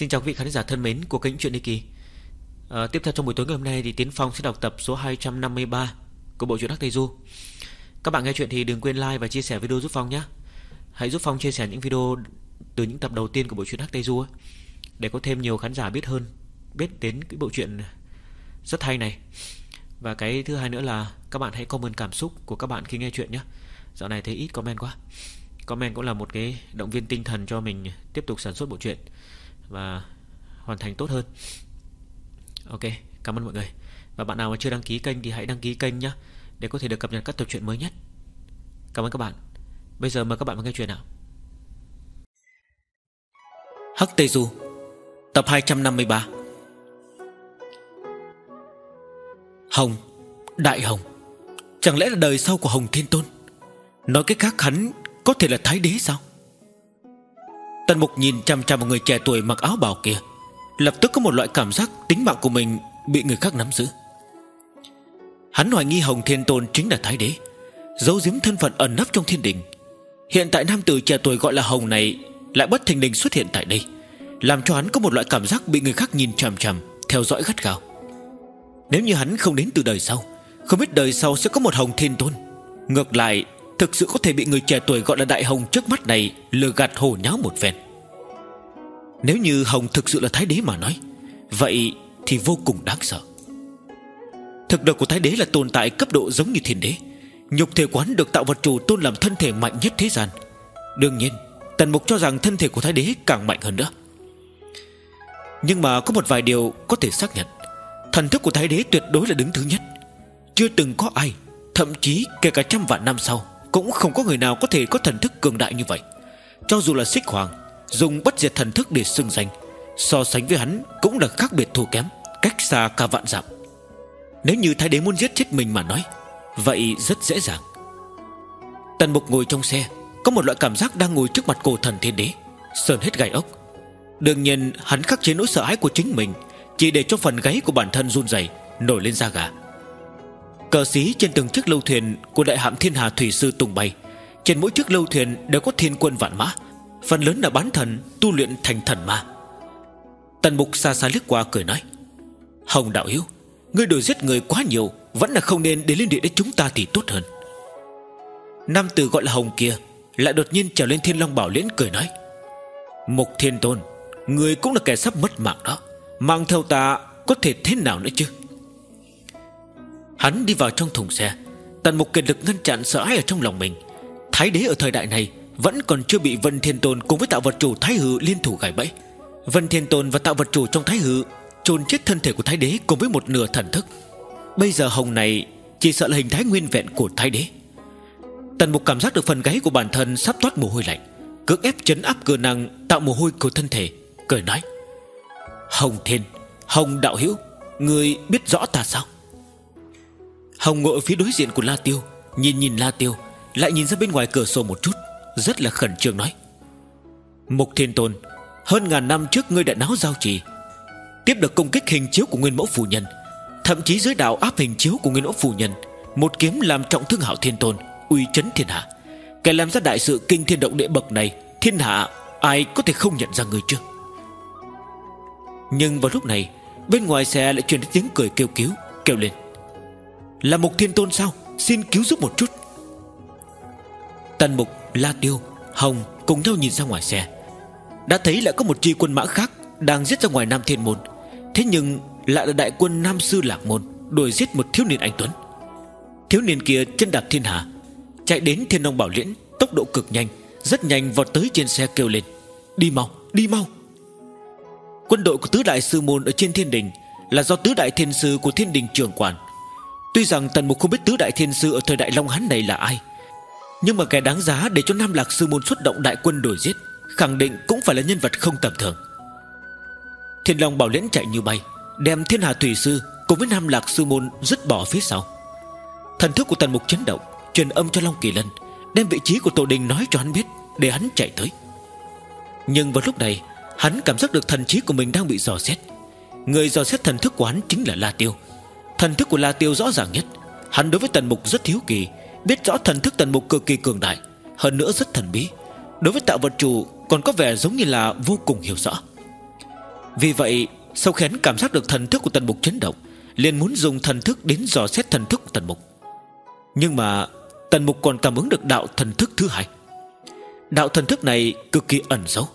Xin chào quý vị khán giả thân mến của kênh Chuyện Đi Kỳ. À, Tiếp theo trong buổi tối ngày hôm nay thì Tiến Phong sẽ đọc tập số 253 của bộ truyện Hắc Tây Du. Các bạn nghe chuyện thì đừng quên like và chia sẻ video giúp Phong nhé. Hãy giúp Phong chia sẻ những video từ những tập đầu tiên của bộ truyện Hắc Tây Du ấy, Để có thêm nhiều khán giả biết hơn Biết đến cái bộ truyện rất hay này. Và cái thứ hai nữa là các bạn hãy comment cảm xúc của các bạn khi nghe chuyện nhé. Dạo này thấy ít comment quá. Comment cũng là một cái động viên tinh thần cho mình tiếp tục sản xuất bộ truyện và hoàn thành tốt hơn. Ok, cảm ơn mọi người. Và bạn nào mà chưa đăng ký kênh thì hãy đăng ký kênh nhé Để có thể được cập nhật các tập truyện mới nhất. Cảm ơn các bạn. Bây giờ mời các bạn vào nghe chuyện nào. Hắc Tây Du, Tập 253 Hồng, Đại Hồng. Chẳng lẽ là đời sau của Hồng Thiên Tôn? Nói cái khác, hắn Có thể là Thái Đế sao? Tần Mục nhìn chăm chăm một người trẻ tuổi mặc áo bào kia. Lập tức có một loại cảm giác Tính mạng của mình bị người khác nắm giữ. Hắn hoài nghi Hồng Thiên Tôn chính là Thái Đế, Giấu giếm thân phận ẩn nấp trong thiên đình. Hiện tại nam tử trẻ tuổi gọi là Hồng này Lại bất thình lình xuất hiện tại đây, Làm cho hắn có một loại cảm giác Bị người khác nhìn chằm chằm, Theo dõi gắt gao. Nếu như hắn không đến từ đời sau, Không biết đời sau sẽ có một Hồng Thiên Tôn. Ngược lại, Thực sự có thể bị người trẻ tuổi gọi là Đại Hồng trước mắt này Lừa gạt hồ nháo một phen. Nếu như Hồng thực sự là Thái Đế mà nói, Vậy thì vô cùng đáng sợ. Thực lực của Thái Đế là tồn tại cấp độ giống như thiên đế. Nhục thể quán được tạo vật chủ tôn làm thân thể mạnh nhất thế gian. Đương nhiên, Tần Mục cho rằng thân thể của Thái Đế càng mạnh hơn nữa. Nhưng mà có một vài điều có thể xác nhận. Thần thức của Thái Đế tuyệt đối là đứng thứ nhất. Chưa từng có ai, Thậm chí kể cả trăm vạn năm sau, cũng không có người nào có thể có thần thức cường đại như vậy. Cho dù là xích hoàng Dùng bất diệt thần thức để xưng danh. So sánh với hắn cũng là khác biệt thua kém, Cách xa cả vạn dặm Nếu như thái đế muốn giết chết mình mà nói, Vậy rất dễ dàng. Tần mục ngồi trong xe, Có một loại cảm giác đang ngồi trước mặt cổ thần thiên đế, Sờn hết gai ốc. Đương nhiên, hắn khắc chế nỗi sợ hãi của chính mình, Chỉ để cho phần gáy của bản thân run rẩy, Nổi lên da gà. Cờ xí trên từng chiếc lâu thuyền Của đại hạm thiên hà thủy sư tung bay. Trên mỗi chiếc lâu thuyền đều có thiên quân vạn mã Phần lớn là bán thần, Tu luyện thành thần ma. Tần mục xa xa liếc qua cười nói, Hồng đạo hiếu, Ngươi đuổi giết người quá nhiều, Vẫn là không nên đến liên địa đến chúng ta thì tốt hơn. Nam tử gọi là Hồng kia Lại đột nhiên trèo lên thiên long bảo liễn cười nói, Mục thiên tôn Người cũng là kẻ sắp mất mạng đó, Mang theo ta có thể thế nào nữa chứ? Hắn đi vào trong thùng xe, Tần mục kiệt lực ngăn chặn sợ hãi ở trong lòng mình. Thái đế ở thời đại này vẫn còn chưa bị Vân Thiên Tôn cùng với tạo vật chủ Thái Hư liên thủ gài bẫy. Vân Thiên Tôn và tạo vật chủ trong Thái Hư chôn chết thân thể của Thái đế cùng với một nửa thần thức. Bây giờ hồng này Chỉ sợ là hình thái nguyên vẹn của Thái đế. Tần mục cảm giác được phần gáy của bản thân Sắp thoát mồ hôi lạnh, Cưỡng ép chấn áp cơ năng tạo mồ hôi của thân thể, Cười nói, Hồng Thiên, Hồng Đạo Hữu Người biết rõ ta sao? Hồng ngồi ở phía đối diện của La Tiêu, Nhìn nhìn La Tiêu, Lại nhìn ra bên ngoài cửa sổ một chút. Rất là khẩn trương nói. Mục Thiên Tôn Hơn ngàn năm trước ngươi đã náo giao trì Tiếp được công kích hình chiếu của Nguyên Mẫu Phù Nhân Thậm chí dưới đạo áp hình chiếu của Nguyên Mẫu Phù Nhân Một kiếm làm trọng thương hảo Thiên Tôn Uy chấn thiên hạ. Kẻ làm ra đại sự kinh thiên động địa bậc này Thiên hạ ai có thể không nhận ra người chưa Nhưng vào lúc này Bên ngoài xe lại truyền đến tiếng cười kêu cứu Kêu lên. Là Mục Thiên Tôn sao? Xin cứu giúp một chút. Tần Mục, La Tiêu, Hồng Cùng nhau nhìn ra ngoài xe. Đã thấy lại có một chi quân mã khác Đang giết ra ngoài Nam Thiên Môn. Thế nhưng lại là đại quân Nam Sư Lạc Môn Đuổi giết một thiếu niên anh Tuấn. Thiếu niên kia chân đạp thiên hạ Chạy đến thiên nông bảo liễn Tốc độ cực nhanh Rất nhanh vọt tới trên xe kêu lên Đi mau, đi mau. Quân đội của tứ đại sư môn ở trên thiên đình Là do tứ đại thiên sư của thiên đình trưởng quản. Tuy rằng Tần Mục không biết tứ đại thiên sư Ở thời đại Long Hán này là ai nhưng mà kẻ đáng giá để cho Nam Lạc Sư Môn xuất động đại quân đổi giết, Khẳng định cũng phải là nhân vật không tầm thường. Thiên Long Bảo Liễn chạy như bay, Đem Thiên Hà Thủy Sư Cùng với Nam Lạc Sư Môn dứt bỏ phía sau. Thần thức của Tần Mục chấn động, Truyền âm cho Long Kỳ Lân, Đem vị trí của Tổ Đình nói cho hắn biết Để hắn chạy tới. Nhưng vào lúc này, Hắn cảm giác được thần trí của mình đang bị dò xét. Người dò xét thần thức của hắn chính là La Tiêu. Thần thức của La Tiêu rõ ràng nhất, Hắn đối với Tần Mục rất thiếu kỳ Biết rõ thần thức Tần Mục cực kỳ cường đại, Hơn nữa rất thần bí. Đối với tạo vật chủ còn có vẻ giống như là vô cùng hiểu rõ. Vì vậy, Sau khi hắn cảm giác được thần thức của tần mục chấn động, liền muốn dùng thần thức đến dò xét thần thức của tần mục. Nhưng mà, Tần mục còn cảm ứng được đạo thần thức thứ hai. Đạo thần thức này cực kỳ ẩn giấu,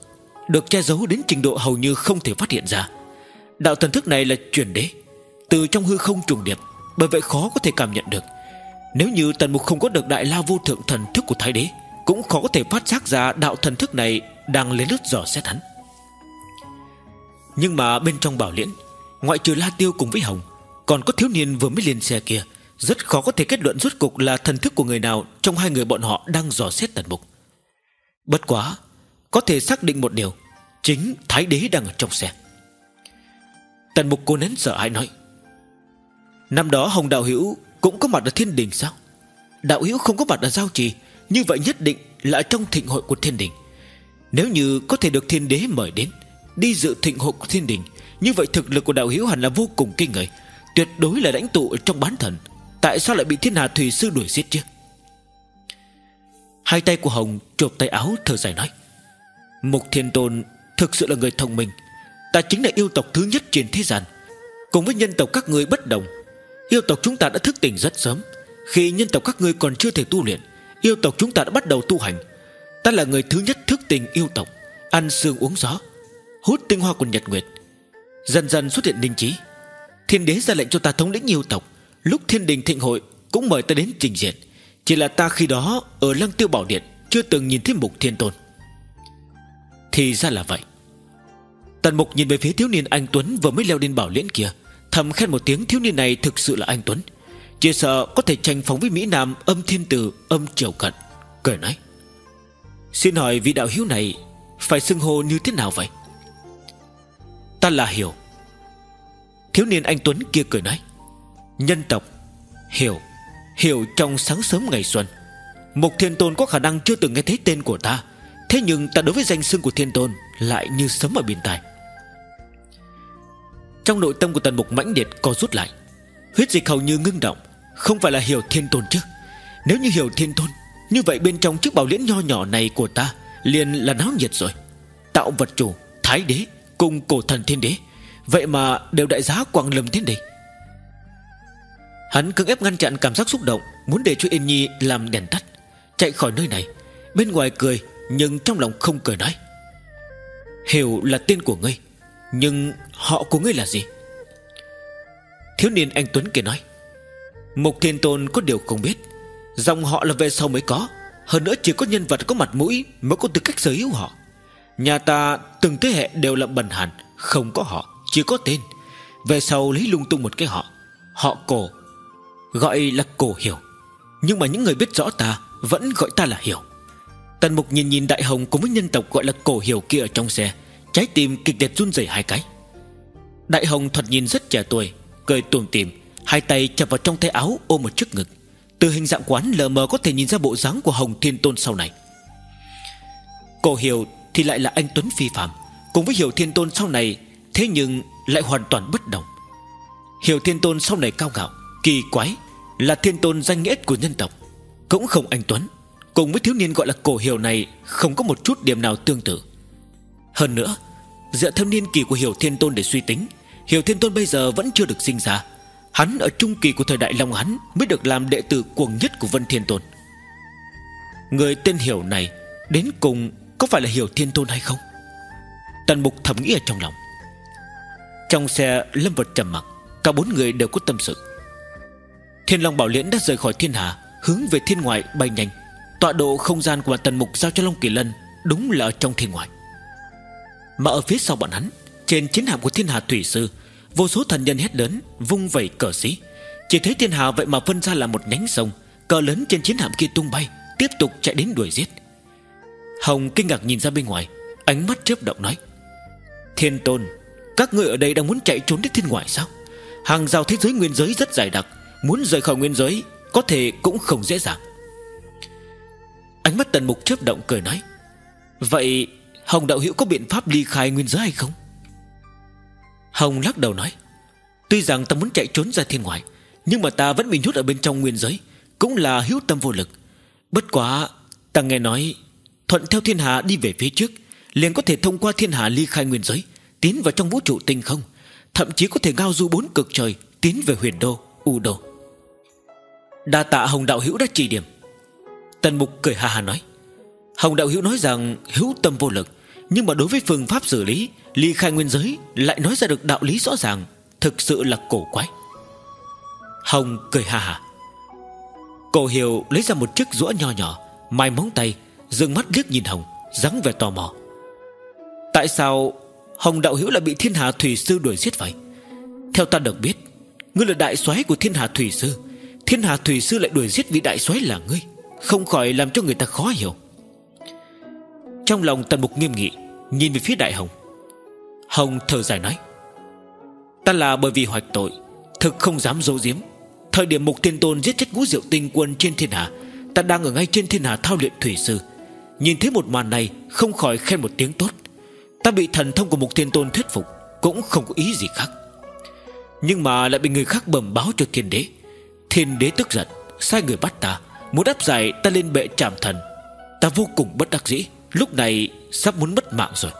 Được che giấu đến trình độ hầu như không thể phát hiện ra. Đạo thần thức này là truyền đế, Từ trong hư không trùng điệp, Bởi vậy khó có thể cảm nhận được. Nếu như tần mục không có được đại la vô thượng thần thức của thái đế, Cũng khó có thể phát giác ra đạo thần thức này Đang lấy lướt dò xét hắn. Nhưng mà bên trong bảo liễn, Ngoại trừ La Tiêu cùng với Hồng, Còn có thiếu niên vừa mới lên xe kia, Rất khó có thể kết luận rốt cục là thần thức của người nào Trong hai người bọn họ đang dò xét tần mục. Bất quá, Có thể xác định một điều, Chính Thái Đế đang ở trong xe. Tần mục cô nén sợ hãi nói, Năm đó Hồng Đạo Hữu cũng có mặt ở thiên đình sao? Đạo Hữu không có mặt ở giao trì, Như vậy nhất định là trong thịnh hội của thiên đình. Nếu như có thể được thiên đế mời đến, Đi dự thịnh hội của thiên đình, Như vậy thực lực của đạo Hữu hẳn là vô cùng kinh người, Tuyệt đối là lãnh tụ trong bán thần. Tại sao lại bị thiên hà thủy sư đuổi giết chứ? Hai tay của Hồng chộp tay áo thở dài nói, Mục Thiên Tôn Thực sự là người thông minh, Ta chính là yêu tộc thứ nhất trên thế gian. Cùng với nhân tộc các người bất đồng Yêu tộc chúng ta đã thức tỉnh rất sớm. Khi nhân tộc các ngươi còn chưa thể tu luyện, Yêu tộc chúng ta đã bắt đầu tu hành. Ta là người thứ nhất thức tỉnh yêu tộc, Ăn xương uống gió, Hút tinh hoa của Nhật Nguyệt. Dần dần xuất hiện linh trí. Thiên đế ra lệnh cho ta thống lĩnh yêu tộc. Lúc thiên đình thịnh hội, Cũng mời ta đến trình diện. Chỉ là ta khi đó ở lăng tiêu bảo điện, Chưa từng nhìn thấy mục thiên tôn. Thì ra là vậy. Tần mục nhìn về phía thiếu niên anh Tuấn Vừa mới leo lên bảo liễn kia. Thầm khen một tiếng thiếu niên này thực sự là anh Tuấn. Chỉ sợ có thể tranh phóng với Mỹ Nam Âm thiên tử, âm triều cận, Cười nói. Xin hỏi vị đạo hiếu này Phải xưng hô như thế nào vậy? Ta là Hiểu. Thiếu niên anh Tuấn kia cười nói. Nhân tộc, Hiểu. Hiểu trong sáng sớm ngày xuân. Mục Thiên Tôn có khả năng chưa từng nghe thấy tên của ta. Thế nhưng ta đối với danh xưng của Thiên Tôn Lại như sấm ở biển tài. Trong nội tâm của tần mục mãnh liệt co rút lại. Huyết dịch hầu như ngưng động Không phải là hiểu Thiên Tôn chứ? Nếu như hiểu Thiên Tôn Như vậy bên trong chiếc bảo liễn nho nhỏ này của ta Liền là náo nhiệt rồi. Tạo vật chủ, thái đế Cùng cổ thần thiên đế Vậy mà đều đại giá quang lâm thiên đế Hắn cưỡng ép ngăn chặn cảm giác xúc động Muốn để cho Yên Nhi làm đèn tắt Chạy khỏi nơi này. Bên ngoài cười Nhưng trong lòng không cười nói. Hiểu là tên của ngươi nhưng họ của ngươi là gì? Thiếu niên anh Tuấn kia nói Mục Thiên Tôn có điều không biết. Dòng họ là về sau mới có. Hơn nữa chỉ có nhân vật có mặt mũi Mới có tư cách sở hữu họ. Nhà ta từng thế hệ đều là bần hàn Không có họ, chỉ có tên. Về sau lấy lung tung một cái họ. Họ cổ Gọi là cổ hiểu. Nhưng mà những người biết rõ ta Vẫn gọi ta là hiểu. Tần mục nhìn nhìn đại hồng cùng với nhân tộc gọi là cổ hiểu kia ở trong xe. Trái tim kịch liệt run rẩy hai cái. Đại hồng thuật nhìn rất trẻ tuổi, Cười tuồng tìm Hai tay chập vào trong tay áo ôm một chiếc ngực. Từ hình dạng quán lờ mờ có thể nhìn ra bộ dáng của Hồng Thiên Tôn sau này. Cổ hiểu thì lại là anh Tuấn Phi Phạm. Cùng với Hiểu Thiên Tôn sau này, Thế nhưng lại hoàn toàn bất đồng. Hiểu Thiên Tôn sau này cao ngạo, Kỳ quái, Là Thiên Tôn danh nghĩa của nhân tộc. Cũng không anh Tuấn. Cùng với thiếu niên gọi là cổ hiểu này, Không có một chút điểm nào tương tự. Hơn nữa, Dựa theo niên kỳ của Hiểu Thiên Tôn để suy tính, Hiểu Thiên Tôn bây giờ vẫn chưa được sinh ra. Hắn ở trung kỳ của thời đại Long hắn Mới được làm đệ tử cuồng nhất của Vân Thiên Tôn. Người tên Hiểu này Đến cùng có phải là Hiểu Thiên Tôn hay không? Tần Mục thầm nghĩ ở trong lòng. Trong xe lâm vật trầm mặc, Cả bốn người đều có tâm sự. Thiên Long Bảo Liễn đã rời khỏi thiên hà, Hướng về thiên ngoại bay nhanh. Tọa độ không gian của Tần Mục giao cho Long Kỳ Lân Đúng là ở trong thiên ngoại. Mà ở phía sau bọn hắn, Trên chiến hạm của thiên hà thủy sư, Vô số thần nhân hét lớn, Vung vẩy cờ xí. Chỉ thấy thiên hà vậy mà phân ra là một nhánh sông, Cờ lớn trên chiến hạm kia tung bay, Tiếp tục chạy đến đuổi giết. Hồng kinh ngạc nhìn ra bên ngoài, Ánh mắt chớp động nói, Thiên tôn, Các ngươi ở đây đang muốn chạy trốn đến thiên ngoại sao? Hàng rào thế giới nguyên giới rất dài đặc, Muốn rời khỏi nguyên giới Có thể cũng không dễ dàng. Ánh mắt tần mục chớp động cười nói, Vậy Hồng đạo hữu có biện pháp ly khai nguyên giới hay không? Hồng lắc đầu nói Tuy rằng ta muốn chạy trốn ra thiên ngoại Nhưng mà ta vẫn bị nhốt ở bên trong nguyên giới Cũng là hữu tâm vô lực. Bất quá ta nghe nói Thuận theo thiên hạ đi về phía trước liền có thể thông qua thiên hạ ly khai nguyên giới Tiến vào trong vũ trụ tinh không Thậm chí có thể ngao du bốn cực trời Tiến về huyền đô, u đô. Đa tạ Hồng Đạo Hữu đã chỉ điểm. Tần Mục cười ha ha nói Hồng Đạo Hữu nói rằng hữu tâm vô lực nhưng mà đối với phương pháp xử lý, Ly khai nguyên giới Lại nói ra được đạo lý rõ ràng, Thực sự là cổ quái. Hồng cười ha ha. Cổ Hiểu lấy ra một chiếc rũa nho nhỏ, Mai móng tay Dừng mắt liếc nhìn Hồng, dáng vẻ tò mò. Tại sao Hồng Đạo Hữu lại bị thiên hạ thủy sư đuổi giết vậy? Theo ta được biết, Ngươi là đại soái của thiên hạ thủy sư. Thiên hạ thủy sư lại đuổi giết vị đại soái là ngươi, Không khỏi làm cho người ta khó hiểu. Trong lòng tần mục nghiêm nghị, Nhìn về phía đại hồng. Hồng thở dài nói, Ta là bởi vì hoạch tội, Thực không dám giấu giếm. Thời điểm mục thiên tôn giết chết ngũ diệu tinh quân trên thiên hạ, Ta đang ở ngay trên thiên hạ thao luyện thủy sư. Nhìn thấy một màn này, Không khỏi khen một tiếng tốt. Ta bị thần thông của mục thiên tôn thuyết phục, Cũng không có ý gì khác. Nhưng mà lại bị người khác bẩm báo cho thiên đế. Thiên đế tức giận, Sai người bắt ta, Muốn đáp giải ta lên bệ trảm thần. Ta vô cùng bất đắc dĩ. Lúc này sắp muốn mất mạng rồi.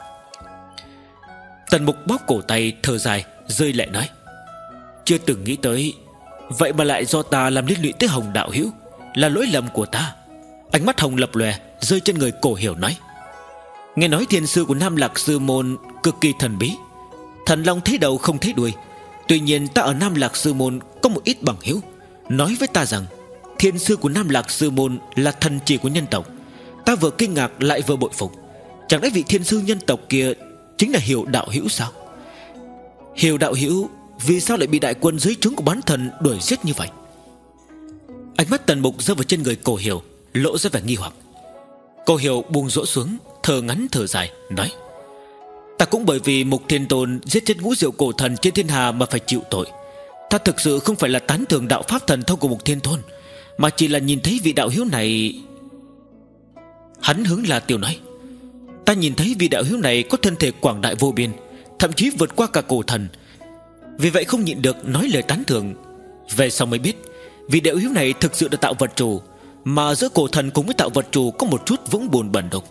Tần mục bóp cổ tay, thở dài, Rơi lại nói, Chưa từng nghĩ tới, Vậy mà lại do ta làm liên lụy tới hồng đạo hữu, Là lỗi lầm của ta. Ánh mắt hồng lập lòe, Rơi trên người cổ hiểu nói, Nghe nói thiên sư của Nam Lạc Sư Môn Cực kỳ thần bí, Thần Long thấy đầu không thấy đuôi. Tuy nhiên ta ở Nam Lạc Sư Môn Có một ít bằng hữu, Nói với ta rằng Thiên sư của Nam Lạc Sư Môn Là thần chỉ của nhân tộc Ta vừa kinh ngạc lại vừa bội phục. Chẳng lẽ vị thiên sư nhân tộc kia Chính là Hiểu Đạo Hữu sao? Hiểu Đạo Hữu, Vì sao lại bị đại quân dưới trướng của bán thần Đuổi giết như vậy? Ánh mắt tần mục rơi vào trên người cổ hiểu, Lộ ra vẻ nghi hoặc. Cổ hiểu buông rỗ xuống, Thở ngắn thở dài, Nói, Ta cũng bởi vì Mục Thiên Tôn Giết chết ngũ diệu cổ thần trên thiên hà mà phải chịu tội. Ta thực sự không phải là tán thưởng đạo pháp thần thông của Mục Thiên Tôn, Mà chỉ là nhìn thấy vị đạo hiếu này Hắn hướng là tiểu nói, Ta nhìn thấy vị đạo hiếu này Có thân thể quảng đại vô biên, Thậm chí vượt qua cả cổ thần. Vì vậy không nhịn được nói lời tán thưởng. Về sau mới biết, Vị đạo hiếu này thực sự đã tạo vật chủ, Mà giữa cổ thần cùng với tạo vật chủ Có một chút vũng buồn bẩn độc.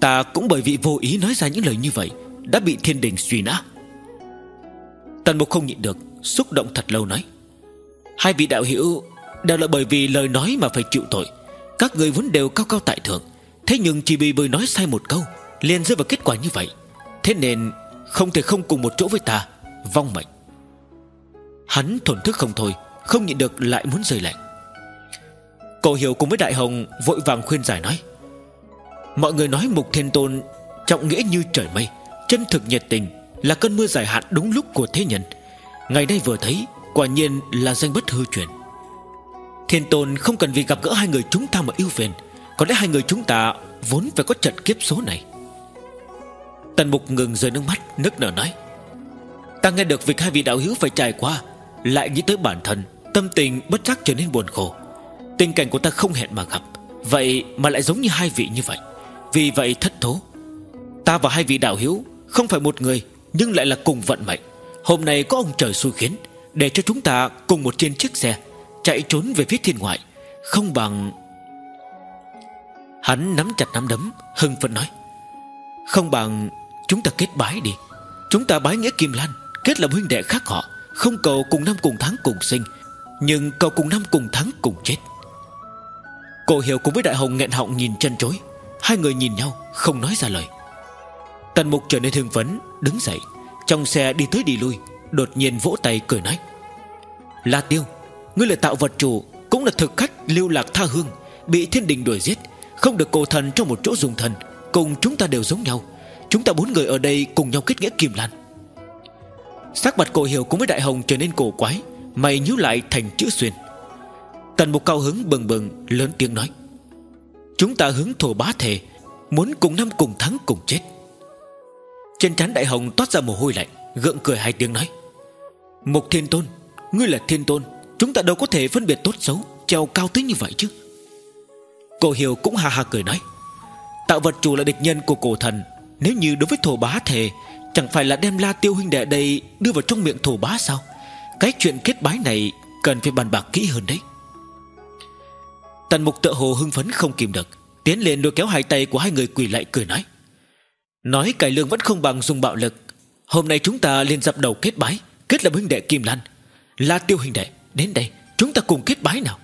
Ta cũng bởi vì vô ý nói ra những lời như vậy, Đã bị thiên đình suy nã. Tần mục không nhịn được, Xúc động thật lâu nói, Hai vị đạo hữu Đều là bởi vì lời nói mà phải chịu tội. Các người vốn đều cao cao tại thượng Thế nhưng chỉ vì bởi nói sai một câu, liền rơi vào kết quả như vậy. Thế nên, không thể không cùng một chỗ với ta, Vong mệnh. Hắn thổn thức không thôi, Không nhịn được lại muốn rơi lạnh Cậu hiểu cùng với Đại Hồng Vội vàng khuyên giải nói, Mọi người nói Mục Thiên Tôn Trọng nghĩa như trời mây, Chân thực nhiệt tình Là cơn mưa giải hạn đúng lúc của thế nhân. Ngày nay vừa thấy, Quả nhiên là danh bất hư truyền. Thiên Tôn không cần vì gặp gỡ hai người chúng ta mà yêu phiền. Có lẽ hai người chúng ta Vốn phải có trận kiếp số này. Tần Mục ngừng rơi nước mắt, Nức nở nói, Ta nghe được việc hai vị đạo hữu phải trải qua, Lại nghĩ tới bản thân, Tâm tình bất giác trở nên buồn khổ. Tình cảnh của ta không hẹn mà gặp, Vậy mà lại giống như hai vị như vậy. Vì vậy thất thố, Ta và hai vị đạo hữu Không phải một người, Nhưng lại là cùng vận mệnh. Hôm nay có ông trời xui khiến, Để cho chúng ta cùng một trên chiếc xe, Chạy trốn về phía thiên ngoại, Không bằng Hắn nắm chặt nắm đấm, Hưng phấn nói. Không bằng chúng ta kết bái đi. Chúng ta bái nghĩa Kim Lan, Kết làm huynh đệ khác họ. Không cầu cùng năm cùng tháng cùng sinh, Nhưng cầu cùng năm cùng tháng cùng chết. Cổ hiểu cùng với Đại Hồng nghẹn họng nhìn chân chối. Hai người nhìn nhau, không nói ra lời. Tần mục trở nên hưng phấn, Đứng dậy, Trong xe đi tới đi lui, Đột nhiên vỗ tay cười nói. La tiêu, Ngươi là tạo vật chủ, Cũng là thực khách lưu lạc tha hương, Bị thiên đình đuổi giết không được cổ thần trong một chỗ dùng thần, Cùng chúng ta đều giống nhau. Chúng ta bốn người ở đây cùng nhau kết nghĩa kim lan. Sắc mặt cổ hiểu cùng với đại hồng trở nên cổ quái, Mày nhíu lại thành chữ xuyên. Tần một cao hứng bừng bừng, Lớn tiếng nói, Chúng ta hướng thổ bá thể Muốn cùng năm cùng thắng cùng chết. Trên trán đại hồng toát ra mồ hôi lạnh, Gượng cười hai tiếng nói, Mục thiên tôn, Ngươi là thiên tôn, Chúng ta đâu có thể phân biệt tốt xấu, Treo cao tới như vậy chứ. Cổ hiểu cũng hà hà cười nói, Tạo vật chủ là địch nhân của cổ thần. Nếu như đối với thổ bá thề Chẳng phải là đem la tiêu huynh đệ đây Đưa vào trong miệng thổ bá sao? Cái chuyện kết bái này Cần phải bàn bạc kỹ hơn đấy. Tần mục tự hồ hưng phấn không kìm được, Tiến lên lôi kéo hai tay của hai người quỳ lại cười nói Nói cải lương vẫn không bằng dùng bạo lực. Hôm nay chúng ta liền dập đầu kết bái, Kết là huynh đệ Kim Lan. La tiêu huynh đệ, Đến đây, chúng ta cùng kết bái nào.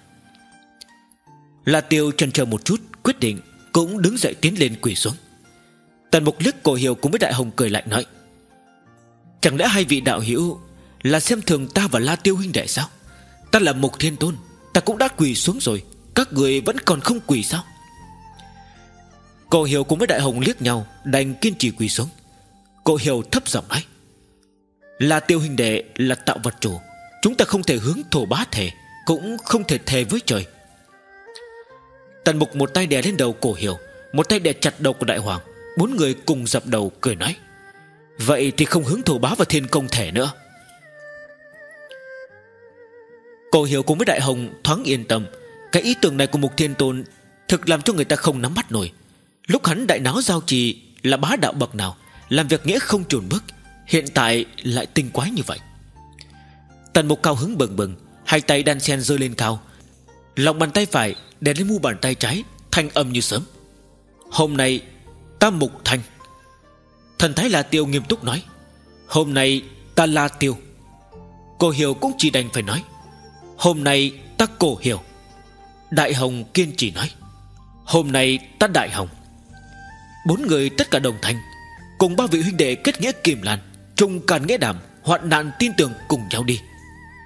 La tiêu chần chờ một chút, Quyết định cũng đứng dậy tiến lên quỳ xuống. Tần mục liếc cổ hiểu cùng với đại hồng cười lạnh nói, Chẳng lẽ hai vị đạo hữu Là xem thường ta và La tiêu huynh đệ sao? Ta là mục thiên tôn, Ta cũng đã quỳ xuống rồi, Các người vẫn còn không quỳ sao? Cổ hiểu cùng với đại hồng liếc nhau, Đành kiên trì quỳ xuống. Cổ hiểu thấp giọng nói, La tiêu huynh đệ là tạo vật chủ, Chúng ta không thể hướng thổ bá thể, Cũng không thể thề với trời. Tần mục một tay đè lên đầu cổ hiểu, Một tay đè chặt đầu của đại hoàng. Bốn người cùng dập đầu cười nói, Vậy thì không hướng thổ bá và thiên công thể nữa. Cổ hiểu cùng với đại hồng thoáng yên tâm. Cái ý tưởng này của mục thiên tôn Thực làm cho người ta không nắm bắt nổi. Lúc hắn đại náo giao trì Là bá đạo bậc nào, Làm việc nghĩa không trùn bước, Hiện tại lại tinh quái như vậy. Tần mục cao hứng bừng bừng, Hai tay đan sen rơi lên cao Lòng bàn tay phải đè lên mu bàn tay trái, Thanh âm như sớm. Hôm nay, ta mục thanh Thần thái La Tiêu nghiêm túc nói, Hôm nay ta La Tiêu. Cô Hiểu cũng chỉ đành phải nói, Hôm nay ta cổ Hiểu. Đại Hồng kiên trì nói, Hôm nay ta Đại Hồng. Bốn người tất cả đồng thanh, Cùng ba vị huynh đệ kết nghĩa kiềm lan Trung càn nghĩa đảm Hoạn nạn tin tưởng cùng nhau đi,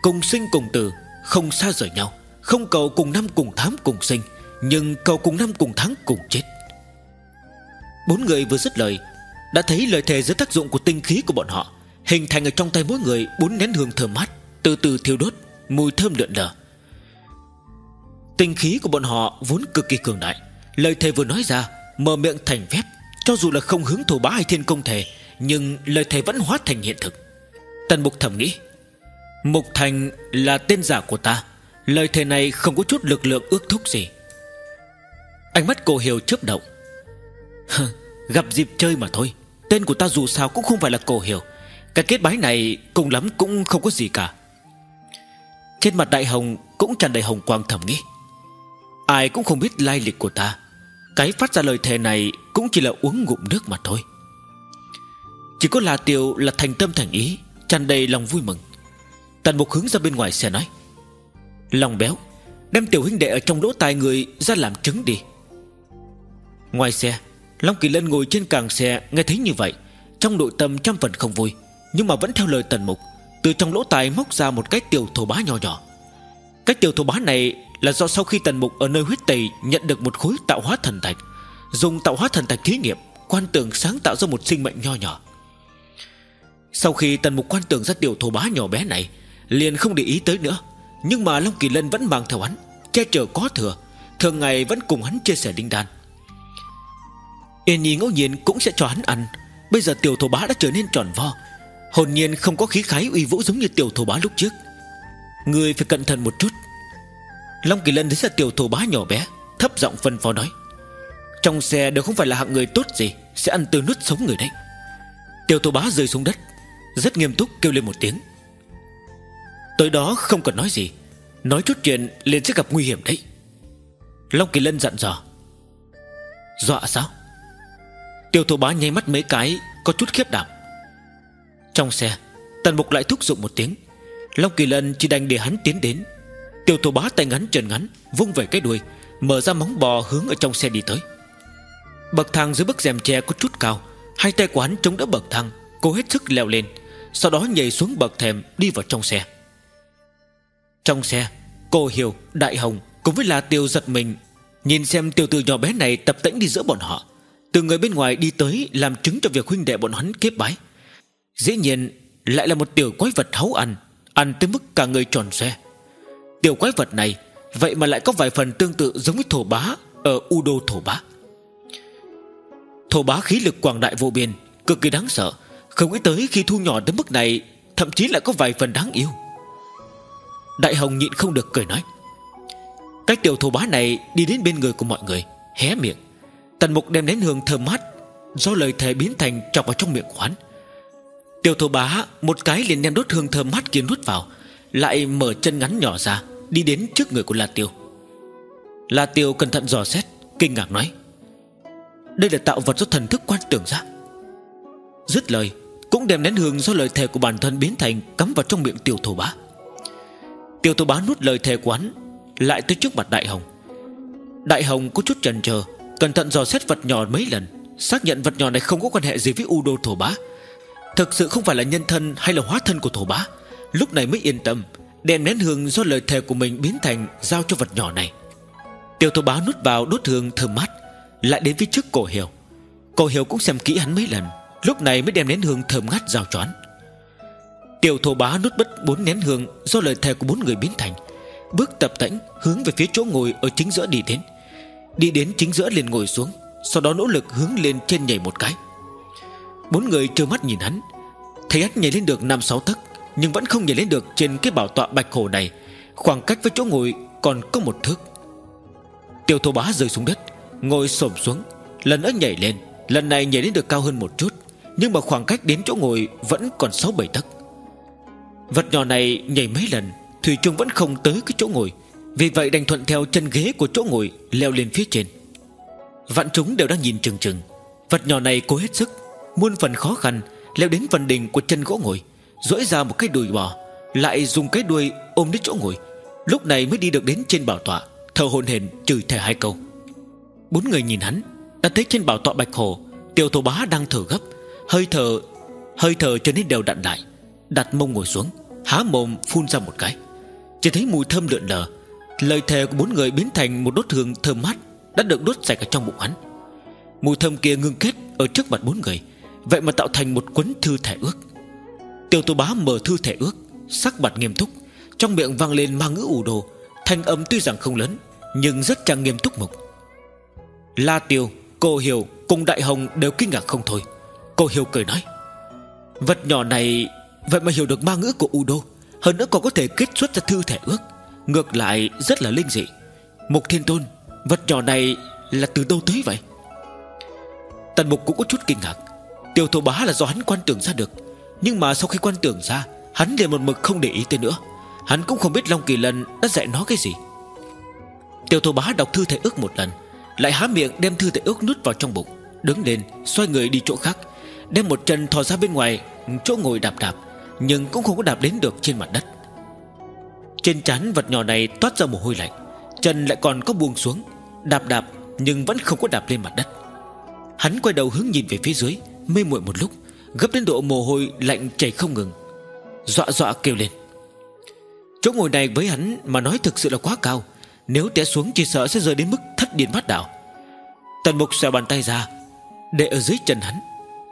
Cùng sinh cùng tử, Không xa rời nhau. Không cầu cùng năm cùng tháng cùng sinh, Nhưng cầu cùng năm cùng tháng cùng chết. Bốn người vừa dứt lời, Đã thấy lời thề dưới tác dụng của tinh khí của bọn họ, Hình thành ở trong tay mỗi người Bốn nén hương thơm mát, Từ từ thiêu đốt, Mùi thơm lượn lờ. Tinh khí của bọn họ vốn cực kỳ cường đại, Lời thề vừa nói ra, Mở miệng thành phép, Cho dù là không hướng thổ bá hay thiên công thể, Nhưng lời thề vẫn hóa thành hiện thực. Tần mục thầm nghĩ, Mục thành là tên giả của ta Lời thề này không có chút lực lượng ước thúc gì. Ánh mắt cô hiểu chớp động. Gặp dịp chơi mà thôi. Tên của ta dù sao cũng không phải là cổ hiểu Cái kết bái này cùng lắm cũng không có gì cả. Trên mặt đại hồng Cũng tràn đầy hồng quang thầm nghĩ. Ai cũng không biết lai lịch của ta. Cái phát ra lời thề này Cũng chỉ là uống ngụm nước mà thôi. Chỉ có là tiêu là thành tâm thành ý, tràn đầy lòng vui mừng. Tần mục hướng ra bên ngoài xe nói. Lòng béo, Đem tiểu huynh đệ ở trong lỗ tai người ra làm trứng đi. Ngoài xe, Long Kỳ Lân ngồi trên càng xe Nghe thấy như vậy, Trong nội tâm trăm phần không vui, Nhưng mà vẫn theo lời tần mục, Từ trong lỗ tai móc ra một cái tiểu thổ bá nhỏ nhỏ. Cái tiểu thổ bá này Là do sau khi tần mục ở nơi huyết tầy Nhận được một khối tạo hóa thần thạch, Dùng tạo hóa thần thạch thí nghiệm, Quan tưởng sáng tạo ra một sinh mệnh nho nhỏ. Sau khi tần mục quan tưởng ra tiểu thổ bá nhỏ bé này, Liền không để ý tới nữa. Nhưng mà Long Kỳ Lân vẫn mang theo hắn, Che chở có thừa. Thường ngày vẫn cùng hắn chia sẻ đinh đan. Yên nhi ngẫu nhiên cũng sẽ cho hắn ăn. Bây giờ tiểu thổ bá đã trở nên tròn vo. Hồn nhiên không có khí khái uy vũ giống như tiểu thổ bá lúc trước. Người phải cẩn thận một chút. Long Kỳ Lân thấy ra tiểu thổ bá nhỏ bé, Thấp giọng phân phó nói. Trong xe đều không phải là hạng người tốt gì, Sẽ ăn từ nuốt sống người đấy. Tiểu thổ bá rơi xuống đất, Rất nghiêm túc kêu lên một tiếng. Tới đó không cần nói gì. Nói chút chuyện liền sẽ gặp nguy hiểm đấy. Long Kỳ Lân dặn dò. Dọa sao? Tiêu thổ bá nháy mắt mấy cái, Có chút khiếp đảm. Trong xe, Tần mục lại thúc giục một tiếng. Long kỳ lân chỉ đành để hắn tiến đến. Tiêu thổ bá tay ngắn chân ngắn, Vung về cái đuôi, Mở ra móng bò hướng ở trong xe đi tới. Bậc thang dưới bức rèm tre có chút cao, Hai tay của hắn chống đỡ bậc thang, Cố hết sức leo lên, Sau đó nhảy xuống bậc thềm đi vào trong xe. Trong xe Cô Hiểu, Đại Hồng Cùng với là Tiêu giật mình Nhìn xem tiểu tử nhỏ bé này tập tễnh đi giữa bọn họ. Từ người bên ngoài đi tới Làm chứng cho việc huynh đệ bọn hắn kết bái. Dĩ nhiên lại là một tiểu quái vật hấu ăn Ăn tới mức cả người tròn xe Tiểu quái vật này Vậy mà lại có vài phần tương tự giống với thổ bá Ở Udo thổ bá. Thổ bá khí lực quảng đại vô biên Cực kỳ đáng sợ Không nghĩ tới khi thu nhỏ tới mức này Thậm chí lại có vài phần đáng yêu. Đại Hồng nhịn không được cười nói. Cái tiểu thổ bá này đi đến bên người của mọi người, Hé miệng. Tần mục đem nén hương thơm mát, Do lời thề biến thành chọc vào trong miệng khoán Tiểu thổ bá Một cái liền đem đốt hương thơm mát kia nuốt vào, Lại mở chân ngắn nhỏ ra, Đi đến trước người của La Tiêu. La Tiêu cẩn thận dò xét, Kinh ngạc nói. Đây là tạo vật do thần thức quan tưởng ra. Dứt lời, Cũng đem nén hương do lời thề của bản thân biến thành Cắm vào trong miệng tiểu thổ bá. Tiêu thổ bá nuốt lời thề quán Lại tới trước mặt đại hồng. Đại hồng có chút chần chờ, Cẩn thận dò xét vật nhỏ mấy lần, Xác nhận vật nhỏ này không có quan hệ gì với U Đô Thổ Bá. Thực sự không phải là nhân thân Hay là hóa thân của Thổ Bá. Lúc này mới yên tâm, Đèn nén hương do lời thề của mình biến thành Giao cho vật nhỏ này. Tiêu Thổ Bá nút vào đốt hương thơm mát, Lại đến phía trước cổ hiểu. Cổ hiểu cũng xem kỹ hắn mấy lần, Lúc này mới đem nén hương thơm ngát giao choán Tiểu Thổ Bá nút bất bốn nén hương Do lời thề của bốn người biến thành. Bước tập tễnh, hướng về phía chỗ ngồi Ở chính giữa đi đến. Đi đến chính giữa liền ngồi xuống, Sau đó nỗ lực hướng lên trên nhảy một cái. Bốn người trơ mắt nhìn hắn. Thấy hắn nhảy lên được năm sáu tấc, Nhưng vẫn không nhảy lên được trên cái bảo tọa bạch hồ này. Khoảng cách với chỗ ngồi còn có một thước. Tiểu thổ bá rơi xuống đất, Ngồi xổm xuống, Lần nữa nhảy lên. Lần này nhảy lên được cao hơn một chút, Nhưng mà khoảng cách đến chỗ ngồi vẫn còn sáu bảy tấc. Vật nhỏ này nhảy mấy lần, Thủy Trung vẫn không tới cái chỗ ngồi. Vì vậy đành thuận theo chân ghế của chỗ ngồi, Leo lên phía trên. Vạn chúng đều đang nhìn chừng chừng. Vật nhỏ này cố hết sức, Muôn phần khó khăn, Leo đến phần đỉnh của chân gỗ ngồi, duỗi ra một cái đùi bò, Lại dùng cái đuôi ôm đến chỗ ngồi. Lúc này mới đi được đến trên bảo tọa Thờ hồn hển chửi thề hai câu. Bốn người nhìn hắn, Đã thấy trên bảo tọa bạch hồ, Tiểu thổ bá đang thở gấp, Hơi thở Hơi thở trở nên đều đặn lại, Đặt mông ngồi xuống. Há mồm phun ra một cái. Chỉ thấy mùi thơm lượn lờ. Lời thề của bốn người biến thành một đốt hương thơm mát Đã được đốt sạch ở trong bụng hắn. Mùi thơm kia ngưng kết ở trước mặt bốn người Vậy mà tạo thành một cuốn thư thể ước. Tiêu tô bá mở thư thể ước Sắc mặt nghiêm túc Trong miệng vang lên ma ngữ ủ đồ Thanh âm tuy rằng không lớn Nhưng rất trang nghiêm túc mục. La Tiêu, Cô Hiểu cùng Đại Hồng đều kinh ngạc không thôi. Cô Hiểu cười nói Vật nhỏ này Vậy mà hiểu được ma ngữ của Udo, Hơn nữa còn có thể kết xuất ra thư thể ước. Ngược lại, rất là linh dị. Mục Thiên Tôn, Vật nhỏ này là từ đâu tới vậy? Tần Mục cũng có chút kinh ngạc. Tiêu thổ bá là do hắn quan tưởng ra được. Nhưng mà sau khi quan tưởng ra, Hắn liền một mực không để ý tới nữa. Hắn cũng không biết Long Kỳ Lân đã dạy nó cái gì. Tiêu thổ bá đọc thư thể ước một lần, Lại há miệng đem thư thể ước nút vào trong bụng, Đứng lên, xoay người đi chỗ khác, Đem một chân thò ra bên ngoài, Chỗ ngồi đạp đạp. Nhưng cũng không có đạp đến được trên mặt đất. Trên chán vật nhỏ này toát ra mồ hôi lạnh, Chân lại còn có buông xuống, Đạp đạp nhưng vẫn không có đạp lên mặt đất. Hắn quay đầu hướng nhìn về phía dưới, Mê muội một lúc, Gấp đến độ mồ hôi lạnh chảy không ngừng. Dọa dọa kêu lên. Chỗ ngồi này với hắn mà nói thực sự là quá cao, Nếu té xuống chỉ sợ sẽ rơi đến mức thất điện bát đảo Tần mục xòe bàn tay ra, Để ở dưới chân hắn.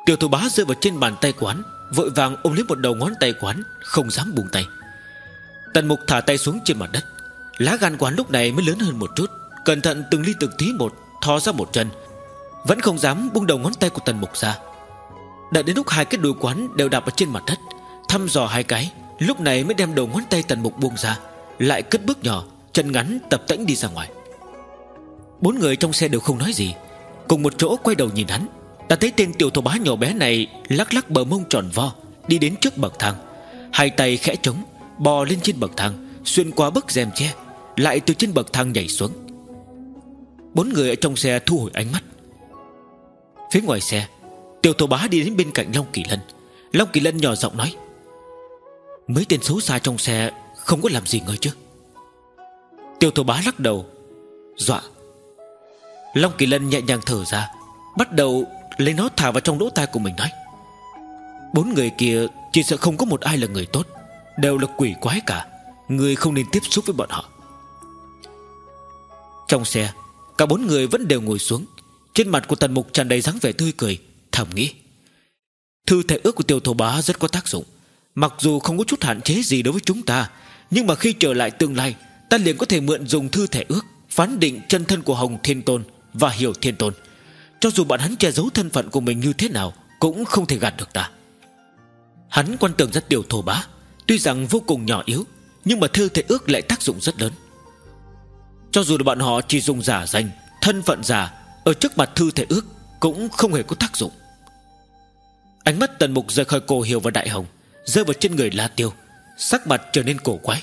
Tiểu thủ bá rơi vào trên bàn tay quán Vội vàng ôm lấy một đầu ngón tay quán Không dám buông tay. Tần mục thả tay xuống trên mặt đất. Lá gan quán lúc này mới lớn hơn một chút. Cẩn thận từng ly từng tí một, Thò ra một chân. Vẫn không dám buông đầu ngón tay của tần mục ra. Đợi đến lúc hai cái đùi quán đều đạp ở trên mặt đất, Thăm dò hai cái, Lúc này mới đem đầu ngón tay tần mục buông ra, Lại cất bước nhỏ, Chân ngắn tập tễnh đi ra ngoài. Bốn người trong xe đều không nói gì, Cùng một chỗ quay đầu nhìn hắn. Ta thấy tên tiểu thổ bá nhỏ bé này Lắc lắc bờ mông tròn vo, Đi đến trước bậc thang. Hai tay khẽ trống Bò lên trên bậc thang, Xuyên qua bức rèm che Lại từ trên bậc thang nhảy xuống. Bốn người ở trong xe thu hồi ánh mắt. Phía ngoài xe, Tiểu thổ bá đi đến bên cạnh Long Kỳ Lân. Long Kỳ Lân nhỏ giọng nói, Mấy tên xấu xa trong xe Không có làm gì ngươi chứ? Tiểu thổ bá lắc đầu, Dọa. Long Kỳ Lân nhẹ nhàng thở ra, Bắt đầu lấy nó thả vào trong lỗ tai của mình nói. Bốn người kia Chỉ sợ không có một ai là người tốt, Đều là quỷ quái cả. Người không nên tiếp xúc với bọn họ. Trong xe, Cả bốn người vẫn đều ngồi xuống. Trên mặt của tần mục tràn đầy dáng vẻ tươi cười, Thầm nghĩ. Thư thể ước của tiểu thổ bá rất có tác dụng. Mặc dù không có chút hạn chế gì đối với chúng ta, Nhưng mà khi trở lại tương lai, Ta liền có thể mượn dùng thư thể ước, Phán định chân thân của Hồng Thiên Tôn Và Hiểu Thiên Tôn. Cho dù bọn hắn che giấu thân phận của mình như thế nào, Cũng không thể gạt được ta. Hắn quan tưởng rất tiểu thổ bá, Tuy rằng vô cùng nhỏ yếu, Nhưng mà thư thể ước lại tác dụng rất lớn. Cho dù là bọn họ chỉ dùng giả danh, Thân phận giả, Ở trước mặt thư thể ước Cũng không hề có tác dụng. Ánh mắt tần mục rời khỏi cổ hiểu và đại hồng, Rơi vào trên người La Tiêu, Sắc mặt trở nên cổ quái.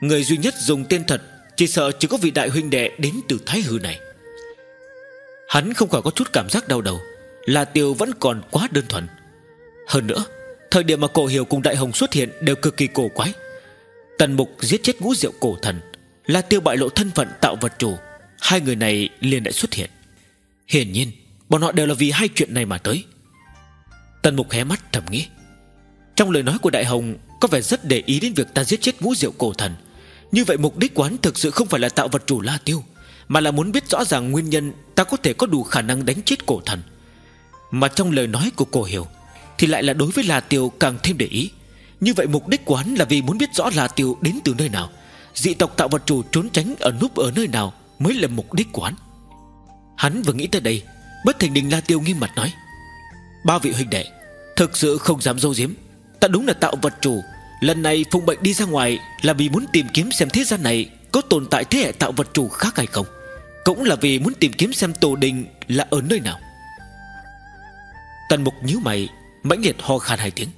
Người duy nhất dùng tên thật, Chỉ sợ chỉ có vị đại huynh đệ đến từ Thái Hư này. Hắn không khỏi có chút cảm giác đau đầu, là Tiêu vẫn còn quá đơn thuần. Hơn nữa, Thời điểm mà cổ hiểu cùng Đại Hồng xuất hiện Đều cực kỳ cổ quái. Tần mục giết chết ngũ diệu cổ thần, Là tiêu bại lộ thân phận tạo vật chủ, Hai người này liền đã xuất hiện. Hiển nhiên, Bọn họ đều là vì hai chuyện này mà tới. Tần mục hé mắt thầm nghĩ, Trong lời nói của Đại Hồng Có vẻ rất để ý đến việc ta giết chết ngũ diệu cổ thần. Như vậy mục đích quán thực sự không phải là tạo vật chủ La Tiêu mà là muốn biết rõ ràng nguyên nhân, Ta có thể có đủ khả năng đánh chết cổ thần. Mà trong lời nói của cổ hiểu, Thì lại là đối với La Tiêu càng thêm để ý. Như vậy mục đích của hắn là vì muốn biết rõ La Tiêu đến từ nơi nào. Dị tộc tạo vật chủ trốn tránh ở núp ở nơi nào Mới là mục đích của Hắn. Vừa nghĩ tới đây, Bất thình đình La Tiêu nghiêm mặt nói, Ba vị huynh đệ, Thực sự không dám dâu diếm Ta đúng là tạo vật chủ. Lần này Phụng Bệnh đi ra ngoài Là vì muốn tìm kiếm xem thế gian này Có tồn tại thế hệ tạo vật chủ khác hay không. Cũng là vì muốn tìm kiếm xem tổ đình Là ở nơi nào. Tần mục nhíu mày, Mãnh liệt ho khan hai tiếng.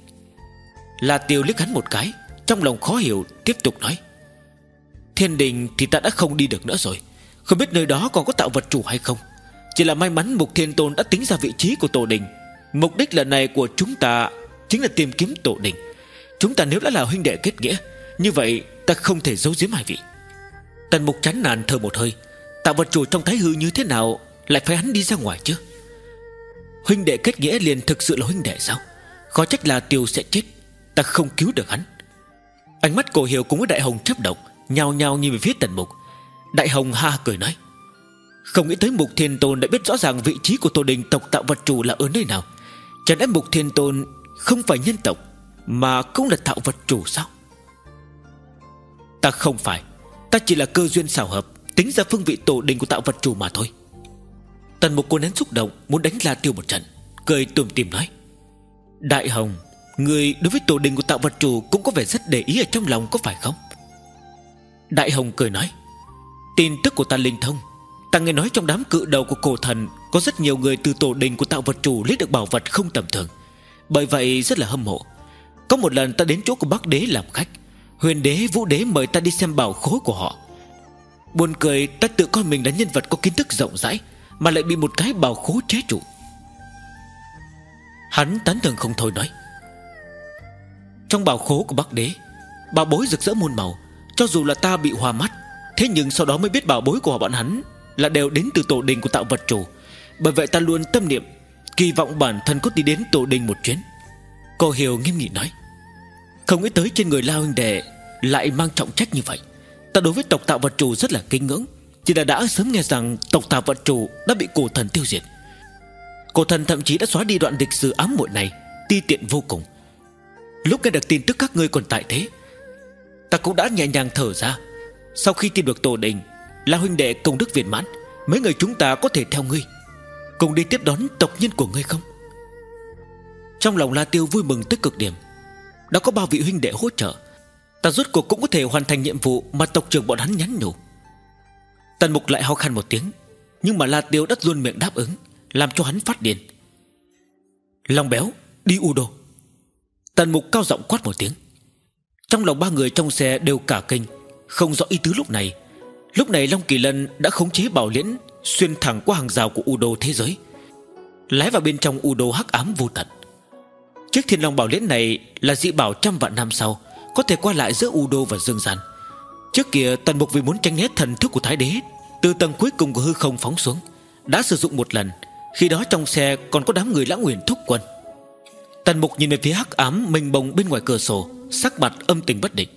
Là tiêu liếc hắn một cái, Trong lòng khó hiểu, tiếp tục nói. Thiên đình thì ta đã không đi được nữa rồi. Không biết nơi đó còn có tạo vật chủ hay không. Chỉ là may mắn Mục Thiên Tôn đã tính ra vị trí của tổ đình. Mục đích lần này của chúng ta Chính là tìm kiếm tổ đình. Chúng ta nếu đã là huynh đệ kết nghĩa, Như vậy ta không thể giấu giếm hai vị. Tần mục chán nản thở một hơi. Tạo vật chủ trong thái hư như thế nào, Lại phải hắn đi ra ngoài chứ? Huynh đệ kết nghĩa liền thực sự là huynh đệ sao? Khó trách là tiêu sẽ chết, Ta không cứu được hắn. Ánh mắt cổ hiểu cùng với đại hồng chấp động Nhào nhào nhìn về phía tần mục. Đại hồng ha cười nói, Không nghĩ tới mục thiên tôn đã biết rõ ràng Vị trí của tổ đình tộc tạo vật chủ là ở nơi nào. Chẳng lẽ mục thiên tôn Không phải nhân tộc, Mà cũng là tạo vật chủ sao? Ta không phải, Ta chỉ là cơ duyên xảo hợp. Tính ra phương vị tổ đình của tạo vật chủ mà thôi. Tần mục cô nén xúc động, Muốn đánh La Tiêu một trận, Cười tùm tìm nói. Đại Hồng, Người đối với tổ đình của tạo vật chủ Cũng có vẻ rất để ý ở trong lòng có phải không? Đại Hồng cười nói. Tin tức của ta linh thông, Ta nghe nói trong đám cự đầu của cổ thần Có rất nhiều người từ tổ đình của tạo vật chủ Lấy được bảo vật không tầm thường. Bởi vậy rất là hâm mộ. Có một lần ta đến chỗ của Bắc Đế làm khách, Huyền Đế, Vũ Đế mời ta đi xem bảo khối của họ. Buồn cười, ta tự coi mình là nhân vật có kiến thức rộng rãi, Mà lại bị một cái bào khố chế trụ. Hắn tán thường không thôi nói. Trong bào khố của Bắc Đế Bảo bối rực rỡ muôn màu, Cho dù là ta bị hoa mắt, Thế nhưng sau đó mới biết bảo bối của bọn hắn Là đều đến từ tổ đình của tạo vật chủ. Bởi vậy ta luôn tâm niệm, Kỳ vọng bản thân có đi đến tổ đình một chuyến. Cô Hiểu nghiêm nghị nói. Không nghĩ tới trên người Lao huynh đệ Lại mang trọng trách như vậy. Ta đối với tộc tạo vật chủ rất là kinh ngưỡng. Chỉ là đã sớm nghe rằng tộc tạo vật chủ Đã bị cổ thần tiêu diệt. Cổ thần thậm chí đã xóa đi đoạn lịch sử ám muội này, Ti tiện vô cùng. Lúc nghe được tin tức các ngươi còn tại thế, Ta cũng đã nhẹ nhàng thở ra. Sau khi tìm được tổ đình, Là huynh đệ công đức viên mãn, Mấy người chúng ta có thể theo ngươi, Cùng đi tiếp đón tộc nhân của ngươi không? Trong lòng La Tiêu vui mừng tới cực điểm. Đã có bao vị huynh đệ hỗ trợ Ta rốt cuộc cũng có thể hoàn thành nhiệm vụ Mà tộc trưởng bọn hắn nhắn nhủ. Tần mục lại ho khan một tiếng, Nhưng mà La Tiêu đất luôn miệng đáp ứng, Làm cho hắn phát điên. Long béo, đi u đô. Tần mục cao giọng quát một tiếng. Trong lòng ba người trong xe đều cả kinh, Không rõ ý tứ lúc này. Lúc này Long Kỳ Lân đã khống chế bảo liễn, Xuyên thẳng qua hàng rào của u đô thế giới, Lái vào bên trong u đô hắc ám vô tận. Chiếc thiên long bảo liễn này Là dị bảo trăm vạn năm sau có thể qua lại giữa u đô và dương gian. Trước kia, tần mục vì muốn tránh né thần thức của Thái Đế, Từ tầng cuối cùng của hư không phóng xuống, Đã sử dụng một lần. Khi đó trong xe còn có đám người lãng nguyện thúc quân. Tần mục nhìn về phía hắc ám Mênh bồng bên ngoài cửa sổ, Sắc mặt âm tình bất định.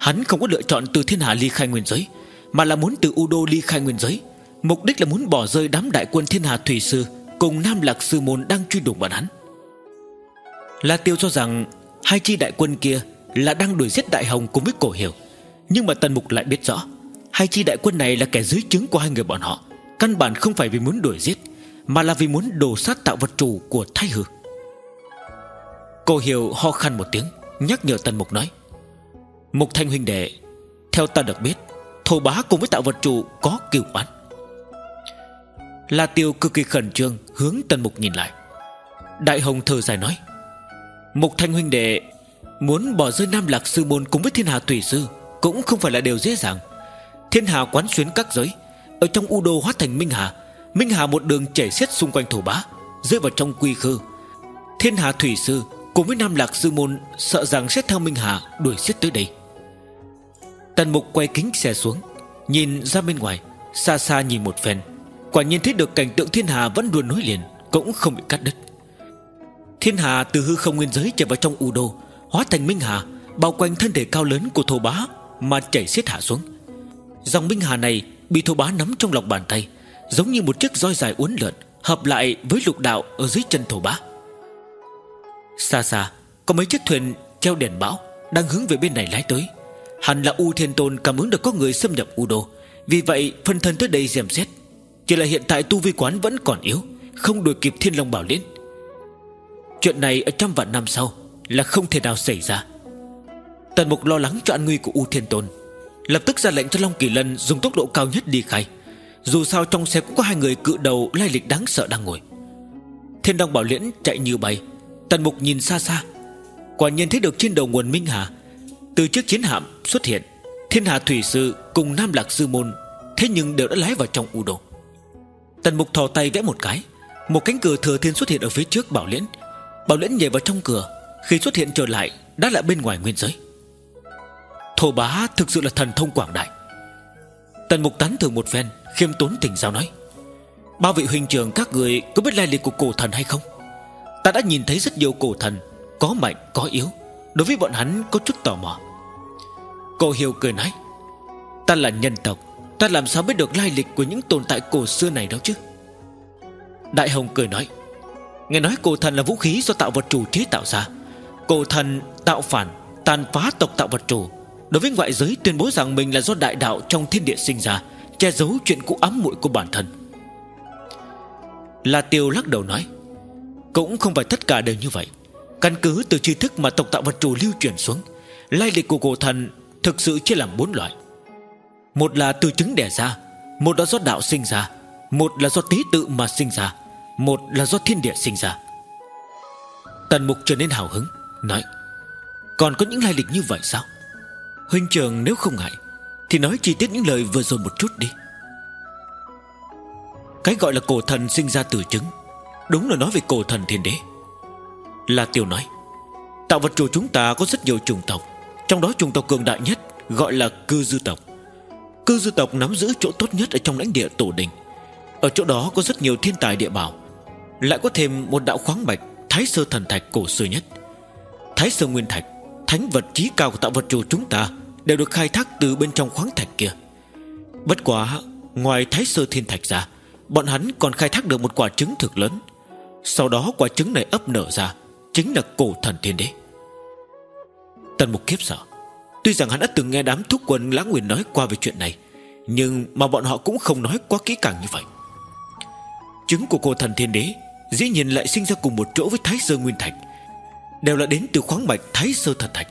Hắn không có lựa chọn từ thiên hạ ly khai nguyên giới, Mà là muốn từ u đô ly khai nguyên giới. Mục đích là muốn bỏ rơi đám đại quân thiên hạ thủy sư Cùng nam lạc sư môn đang truy đuổi bọn hắn. La Tiêu cho rằng Hai chi đại quân kia là đang đuổi giết đại hồng cùng với cổ hiểu. Nhưng mà Tần Mục lại biết rõ, Hai chi đại quân này là kẻ dưới trướng của hai người bọn họ. Căn bản không phải vì muốn đuổi giết, Mà là vì muốn đổ sát tạo vật chủ của thái hư. Cổ hiểu ho khăn một tiếng, Nhắc nhở Tần Mục nói, Mục Thanh huynh đệ, Theo ta được biết, Thổ bá cùng với tạo vật chủ có kiều oán. La Tiêu cực kỳ khẩn trương Hướng Tần Mục nhìn lại. Đại Hồng thở dài nói, Mục Thanh huynh đệ Muốn bỏ rơi Nam Lạc Sư Môn cùng với Thiên Hà Thủy Sư Cũng không phải là điều dễ dàng. Thiên Hà quán xuyến các giới, Ở trong U Đô hóa thành Minh Hà Minh Hà một đường chảy xiết xung quanh thổ bá, Rơi vào trong quy khư. Thiên Hà Thủy Sư Cùng với Nam Lạc Sư Môn Sợ rằng sẽ theo Minh Hà đuổi xiết tới đây. Tần Mục quay kính xe xuống, Nhìn ra bên ngoài, Xa xa nhìn một phen. Quả nhiên thấy được cảnh tượng thiên hà vẫn luôn nối liền, Cũng không bị cắt đứt. Thiên hà từ hư không nguyên giới trở vào trong u đô Hóa thành Minh Hà, Bao quanh thân thể cao lớn của thổ bá Mà chảy xiết hạ xuống. Dòng Minh Hà này bị thổ bá nắm trong lòng bàn tay, Giống như một chiếc roi dài uốn lượn, Hợp lại với lục đạo ở dưới chân thổ bá. Xa xa, Có mấy chiếc thuyền treo đèn bão Đang hướng về bên này lái tới. Hẳn là U Thiên Tôn cảm ứng được có người xâm nhập U Đô, Vì vậy phân thân tới đây xem xét. Chỉ là hiện tại tu vi quán vẫn còn yếu, Không đuổi kịp Thiên Long Bảo Liên. Chuyện này ở trăm vạn năm sau là không thể nào xảy ra. Tần Mục lo lắng cho an nguy của U Thiên Tôn, Lập tức ra lệnh cho Long Kỳ Lân Dùng tốc độ cao nhất đi khai. Dù sao trong xe cũng có hai người cự đầu Lai lịch đáng sợ đang ngồi. Thiên Đông Bảo Liễn chạy như bay, Tần Mục nhìn xa xa. Quả nhiên thấy được trên đầu nguồn Minh Hà, Từ chiếc chiến hạm xuất hiện. Thiên Hà Thủy Sư cùng Nam Lạc Sư Môn, Thế nhưng đều đã lái vào trong u đồ Tần Mục thò tay vẽ một cái, Một cánh cửa thừa thiên xuất hiện ở phía trước Bảo Liễn. Bảo Liễn nhảy vào trong cửa khi xuất hiện trở lại, đã là bên ngoài nguyên giới. Thổ bá thực sự là thần thông quảng đại. Tần Mục tán thường một phen, Khiêm tốn tình giao nói, Ba vị huynh trưởng các người có biết lai lịch của cổ thần hay không? Ta đã nhìn thấy rất nhiều cổ thần, Có mạnh, có yếu, Đối với bọn hắn có chút tò mò. Cô Hiểu cười nói, Ta là nhân tộc, Ta làm sao biết được lai lịch của những tồn tại cổ xưa này đâu chứ? Đại Hồng cười nói, Nghe nói cổ thần là vũ khí do tạo vật chủ chế tạo ra Cổ thần tạo phản, Tàn phá tộc tạo vật chủ. Đối với ngoại giới tuyên bố rằng mình là do đại đạo Trong thiên địa sinh ra, Che giấu chuyện cũ ám muội của bản thân. La Tiêu lắc đầu nói, cũng không phải tất cả đều như vậy. Căn cứ từ tri thức mà tộc tạo vật chủ lưu truyền xuống, Lai lịch của cổ thần Thực sự chia làm bốn loại. Một là từ trứng đẻ ra, Một là do đạo sinh ra, Một là do tế tự mà sinh ra, Một là do thiên địa sinh ra. Tần mục trở nên hào hứng. Nói, Còn có những lai lịch như vậy sao? Huynh trường nếu không ngại, Thì nói chi tiết những lời vừa rồi một chút đi. Cái gọi là cổ thần sinh ra từ trứng. Đúng là nói về cổ thần thiên đế. Là Tiêu nói, Tạo vật chủ chúng ta có rất nhiều chủng tộc. Trong đó chủng tộc cường đại nhất Gọi là cư dư tộc. Cư dư tộc nắm giữ chỗ tốt nhất Ở trong lãnh địa tổ đình. Ở chỗ đó có rất nhiều thiên tài địa bảo. Lại có thêm một đạo khoáng bạch, Thái sơ thần thạch cổ xưa nhất. Thái sơ nguyên thạch, Thánh vật trí cao của tạo vật chủ chúng ta, Đều được khai thác từ bên trong khoáng thạch kia. Bất quá, Ngoài thái sơ thiên thạch ra, Bọn hắn còn khai thác được một quả trứng thực lớn. Sau đó quả trứng này ấp nở ra, Chính là cổ thần thiên đế. Tần mục khiếp sợ. Tuy rằng hắn đã từng nghe đám thúc quân Lã Nguyên nói qua về chuyện này, Nhưng mà bọn họ cũng không nói quá kỹ càng như vậy. Trứng của cổ thần thiên đế Dĩ nhiên lại sinh ra cùng một chỗ với Thái Sơ Nguyên Thạch. Đều là đến từ khoáng mạch Thái Sơ Thần Thạch.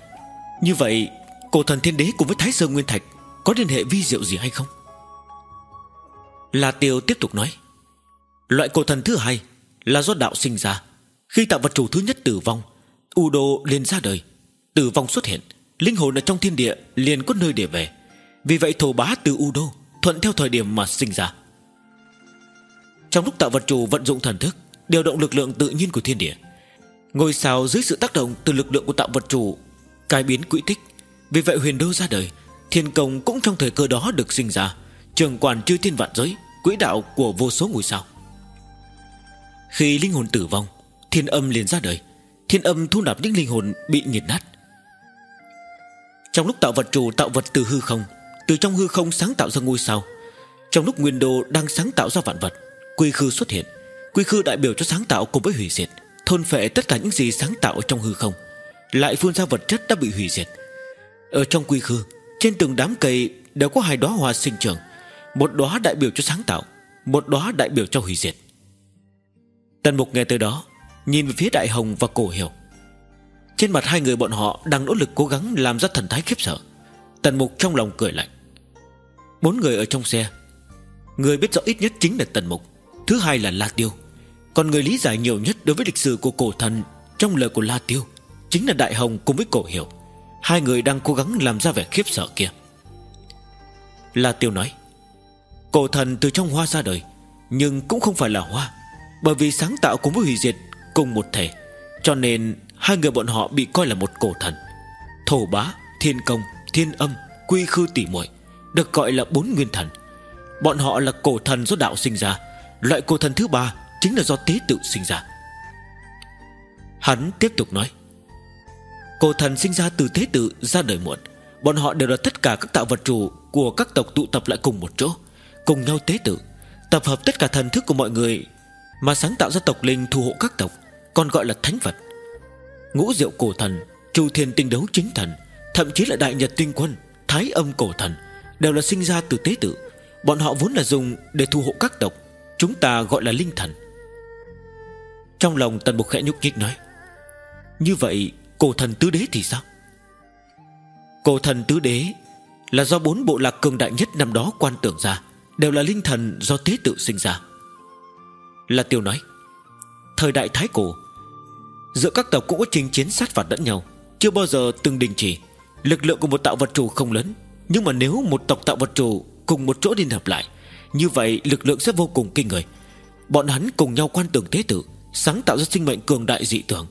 Như vậy, Cổ thần thiên đế cùng với Thái Sơ Nguyên Thạch Có liên hệ vi diệu gì hay không? La Tiêu tiếp tục nói, Loại cổ thần thứ hai là do đạo sinh ra. Khi tạo vật chủ thứ nhất tử vong, U đô liền ra đời. Tử vong xuất hiện, Linh hồn ở trong thiên địa liền có nơi để về. Vì vậy thổ bá từ U đô Thuận theo thời điểm mà sinh ra. Trong lúc tạo vật chủ vận dụng thần thức, Điều động lực lượng tự nhiên của thiên địa Ngôi sao dưới sự tác động từ lực lượng của tạo vật chủ, Cải biến quỹ tích. Vì vậy huyền đô ra đời, Thiên công cũng trong thời cơ đó được sinh ra, Trường quản chư thiên vạn giới, Quỹ đạo của vô số ngôi sao. Khi linh hồn tử vong, Thiên âm liền ra đời, Thiên âm thu nạp những linh hồn bị nghiền nát. Trong lúc tạo vật chủ, tạo vật từ hư không, Từ trong hư không sáng tạo ra ngôi sao. Trong lúc nguyên đô đang sáng tạo ra vạn vật, Quy khư xuất hiện, Quy khư đại biểu cho sáng tạo cùng với hủy diệt. Thôn phệ tất cả những gì sáng tạo trong hư không. Lại phun ra vật chất đã bị hủy diệt. Ở trong quy khư, Trên từng đám cây đều có hai đóa hoa sinh trưởng. Một đóa đại biểu cho sáng tạo, Một đóa đại biểu cho hủy diệt. Tần Mục nghe tới đó, Nhìn về phía Đại Hồng và Cổ Hiểu. Trên mặt hai người bọn họ Đang nỗ lực cố gắng làm ra thần thái khiếp sợ. Tần Mục trong lòng cười lạnh. Bốn người ở trong xe. Người biết rõ ít nhất chính là Tần Mục, Thứ hai là La Tiêu. Còn người lý giải nhiều nhất đối với lịch sử của cổ thần Trong lời của La Tiêu Chính là Đại Hồng cùng với Cổ Hiểu Hai người đang cố gắng làm ra vẻ khiếp sợ kia. La Tiêu nói Cổ thần từ trong hoa ra đời Nhưng cũng không phải là hoa bởi vì sáng tạo cùng với hủy diệt Cùng một thể Cho nên Hai người bọn họ bị coi là một cổ thần. Thổ bá, thiên công, thiên âm Quy khư tỷ muội Được gọi là bốn nguyên thần. Bọn họ là cổ thần do đạo sinh ra Loại cổ thần thứ ba chính là do tế tự sinh ra. Hắn tiếp tục nói, Cổ thần sinh ra từ tế tự ra đời muộn, Bọn họ đều là tất cả các tạo vật chủ Của các tộc tụ tập lại cùng một chỗ, Cùng nhau tế tự, Tập hợp tất cả thần thức của mọi người Mà sáng tạo ra tộc linh thu hộ các tộc, Còn gọi là thánh vật. Ngũ diệu cổ thần, Chu thiên tinh đấu chính thần, Thậm chí là đại nhật tinh quân, Thái âm cổ thần Đều là sinh ra từ tế tự. Bọn họ vốn là dùng để thu hộ các tộc, Chúng ta gọi là linh thần. Trong lòng tần mục khẽ nhúc nhích nói, Như vậy, cổ thần tứ đế thì sao? Cổ thần tứ đế Là do bốn bộ lạc cường đại nhất năm đó quan tưởng ra, Đều là linh thần do tế tự sinh ra. Là tiêu nói, Thời đại Thái Cổ, Giữa các tộc cũng có trình chiến sát phạt lẫn nhau, Chưa bao giờ từng đình chỉ. Lực lượng của một tạo vật chủ không lớn, Nhưng mà nếu một tộc tạo vật chủ Cùng một chỗ liên hợp lại, Như vậy lực lượng sẽ vô cùng kinh người. Bọn hắn cùng nhau quan tưởng tế tự Sáng tạo ra sinh mệnh cường đại dị tưởng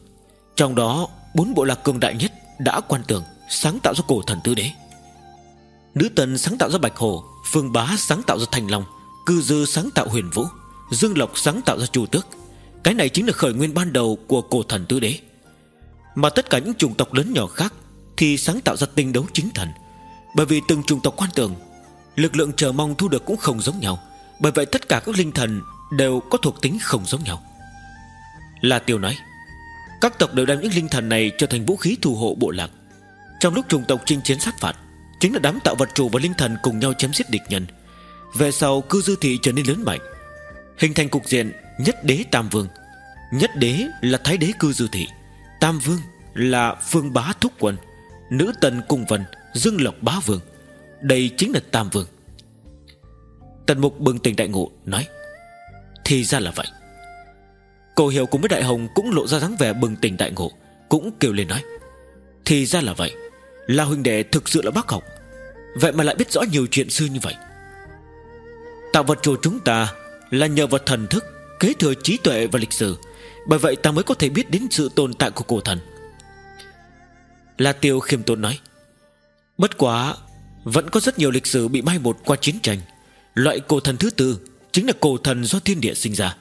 Trong đó, bốn bộ lạc cường đại nhất Đã quan tưởng sáng tạo ra cổ thần tứ đế. Nữ tần sáng tạo ra bạch hồ, Phương bá sáng tạo ra thành long, Cư dư sáng tạo huyền vũ, Dương lộc sáng tạo ra chu tước. Cái này chính là khởi nguyên ban đầu của cổ thần tứ đế. Mà tất cả những chủng tộc lớn nhỏ khác Thì sáng tạo ra tinh đấu chính thần. Bởi vì từng chủng tộc quan tưởng, Lực lượng chờ mong thu được cũng không giống nhau. Bởi vậy tất cả các linh thần Đều có thuộc tính không giống nhau. La Tiêu nói, Các tộc đều đem những linh thần này Trở thành vũ khí thù hộ bộ lạc. Trong lúc trùng tộc chinh chiến sát phạt, Chính là đám tạo vật chủ và linh thần cùng nhau chém giết địch nhân. Về sau, cư dư thị trở nên lớn mạnh, Hình thành cục diện Nhất đế Tam Vương. Nhất đế là Thái đế cư dư thị, Tam Vương là Phương Bá Thúc Quân, Nữ Tần Cung Vân, Dương Lộc Bá Vương. Đây chính là Tam Vương. Tần Mục bừng tỉnh đại ngộ, nói, Thì ra là vậy. Cổ hiểu cùng với Đại Hồng cũng lộ ra dáng vẻ bừng tỉnh đại ngộ, Cũng kêu lên nói, Thì ra là vậy Là huynh đệ thực sự là bác học, Vậy mà lại biết rõ nhiều chuyện xưa như vậy. Tạo vật chủ chúng ta Là nhờ vào thần thức, Kế thừa trí tuệ và lịch sử, Bởi vậy ta mới có thể biết đến sự tồn tại của cổ thần. La Tiêu khiêm tốn nói, Bất quá Vẫn có rất nhiều lịch sử bị mai một qua chiến tranh. Loại cổ thần thứ tư Chính là cổ thần do thiên địa sinh ra.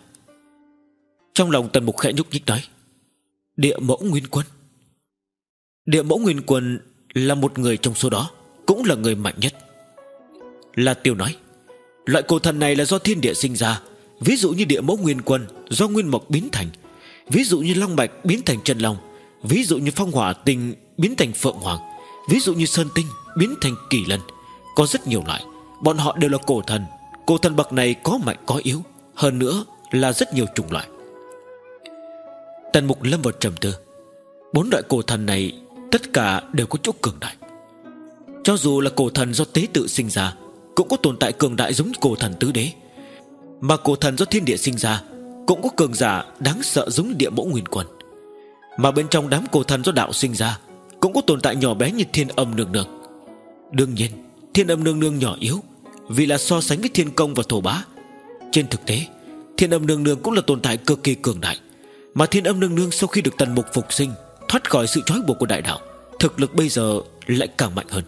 Trong lòng tần mục khẽ nhúc nhích nói, Địa mẫu nguyên quân. Địa mẫu nguyên quân Là một người trong số đó, Cũng là người mạnh nhất. Là Tiêu nói, Loại cổ thần này là do thiên địa sinh ra. Ví dụ như địa mẫu nguyên quân Do nguyên mộc biến thành, Ví dụ như long bạch biến thành chân long, Ví dụ như phong hỏa tinh biến thành phượng hoàng, Ví dụ như sơn tinh biến thành kỳ lân, Có rất nhiều loại. Bọn họ đều là cổ thần Cổ thần bậc này có mạnh có yếu, Hơn nữa là rất nhiều chủng loại. Tần mục lâm vào trầm tư. Bốn loại cổ thần này, Tất cả đều có chỗ cường đại. Cho dù là cổ thần do tế tự sinh ra, Cũng có tồn tại cường đại giống cổ thần tứ đế. Mà cổ thần do thiên địa sinh ra, Cũng có cường giả đáng sợ giống địa mẫu nguyên quân. Mà bên trong đám cổ thần do đạo sinh ra, Cũng có tồn tại nhỏ bé như thiên âm nương nương. Đương nhiên, Thiên âm nương nương nhỏ yếu, Vì là so sánh với thiên công và thổ bá. Trên thực tế, Thiên âm nương nương cũng là tồn tại cực kỳ cường đại. Mà thiên âm nương nương sau khi được tần mục phục sinh, Thoát khỏi sự trói buộc của đại đạo, Thực lực bây giờ lại càng mạnh hơn.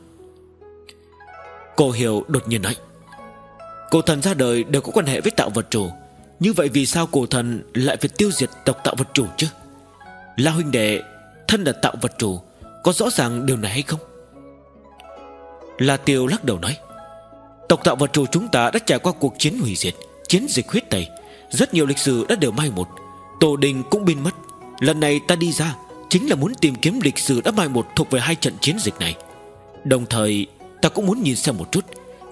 Cô hiểu đột nhiên nói, Cổ thần ra đời đều có quan hệ với tạo vật chủ. Như vậy vì sao cổ thần lại phải tiêu diệt tộc tạo vật chủ chứ? La huynh đệ, Thân là tạo vật chủ, Có rõ ràng điều này hay không? La tiêu lắc đầu nói, Tộc tạo vật chủ chúng ta đã trải qua cuộc chiến hủy diệt, Chiến dịch huyết tẩy, Rất nhiều lịch sử đã đều mai một. Tổ đình cũng biến mất. Lần này ta đi ra, Chính là muốn tìm kiếm lịch sử đã mai một thuộc về hai trận chiến dịch này. Đồng thời, Ta cũng muốn nhìn xem một chút,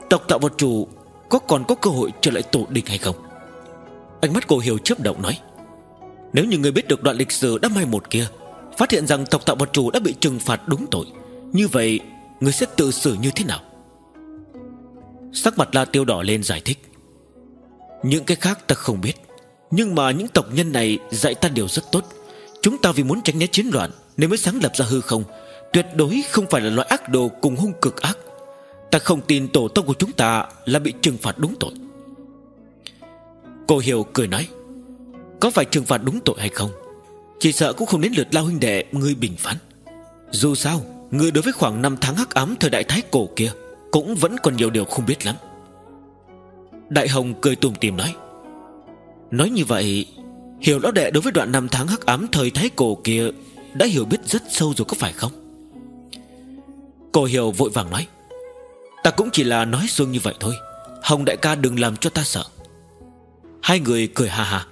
Tộc tạo vật chủ có còn có cơ hội trở lại tổ đình hay không? Ánh mắt cô hiểu chớp động nói. Nếu như người biết được đoạn lịch sử đã mai một kia, Phát hiện rằng tộc tạo vật chủ đã bị trừng phạt đúng tội, Như vậy, Người sẽ tự xử như thế nào? Sắc mặt La Tiêu đỏ lên giải thích. Những cái khác ta không biết. Nhưng mà những tộc nhân này Dạy ta điều rất tốt. Chúng ta vì muốn tránh né chiến loạn Nên mới sáng lập ra hư không. Tuyệt đối không phải là loại ác đồ cùng hung cực ác. Ta không tin tổ tông của chúng ta Là bị trừng phạt đúng tội. Cô Hiểu cười nói, Có phải trừng phạt đúng tội hay không? Chỉ sợ cũng không đến lượt lao huynh đệ Ngươi bình phán. Dù sao, Ngươi đối với khoảng năm tháng hắc ám Thời đại thái cổ kia Cũng vẫn còn nhiều điều không biết lắm. Đại Hồng cười tùm tìm nói Nói như vậy, Hiểu lão đệ đối với đoạn năm tháng hắc ám Thời thái cổ kia, Đã hiểu biết rất sâu rồi có phải không? Cô Hiểu vội vàng nói, Ta cũng chỉ là nói xuông như vậy thôi. Hồng đại ca đừng làm cho ta sợ. Hai người cười hà hà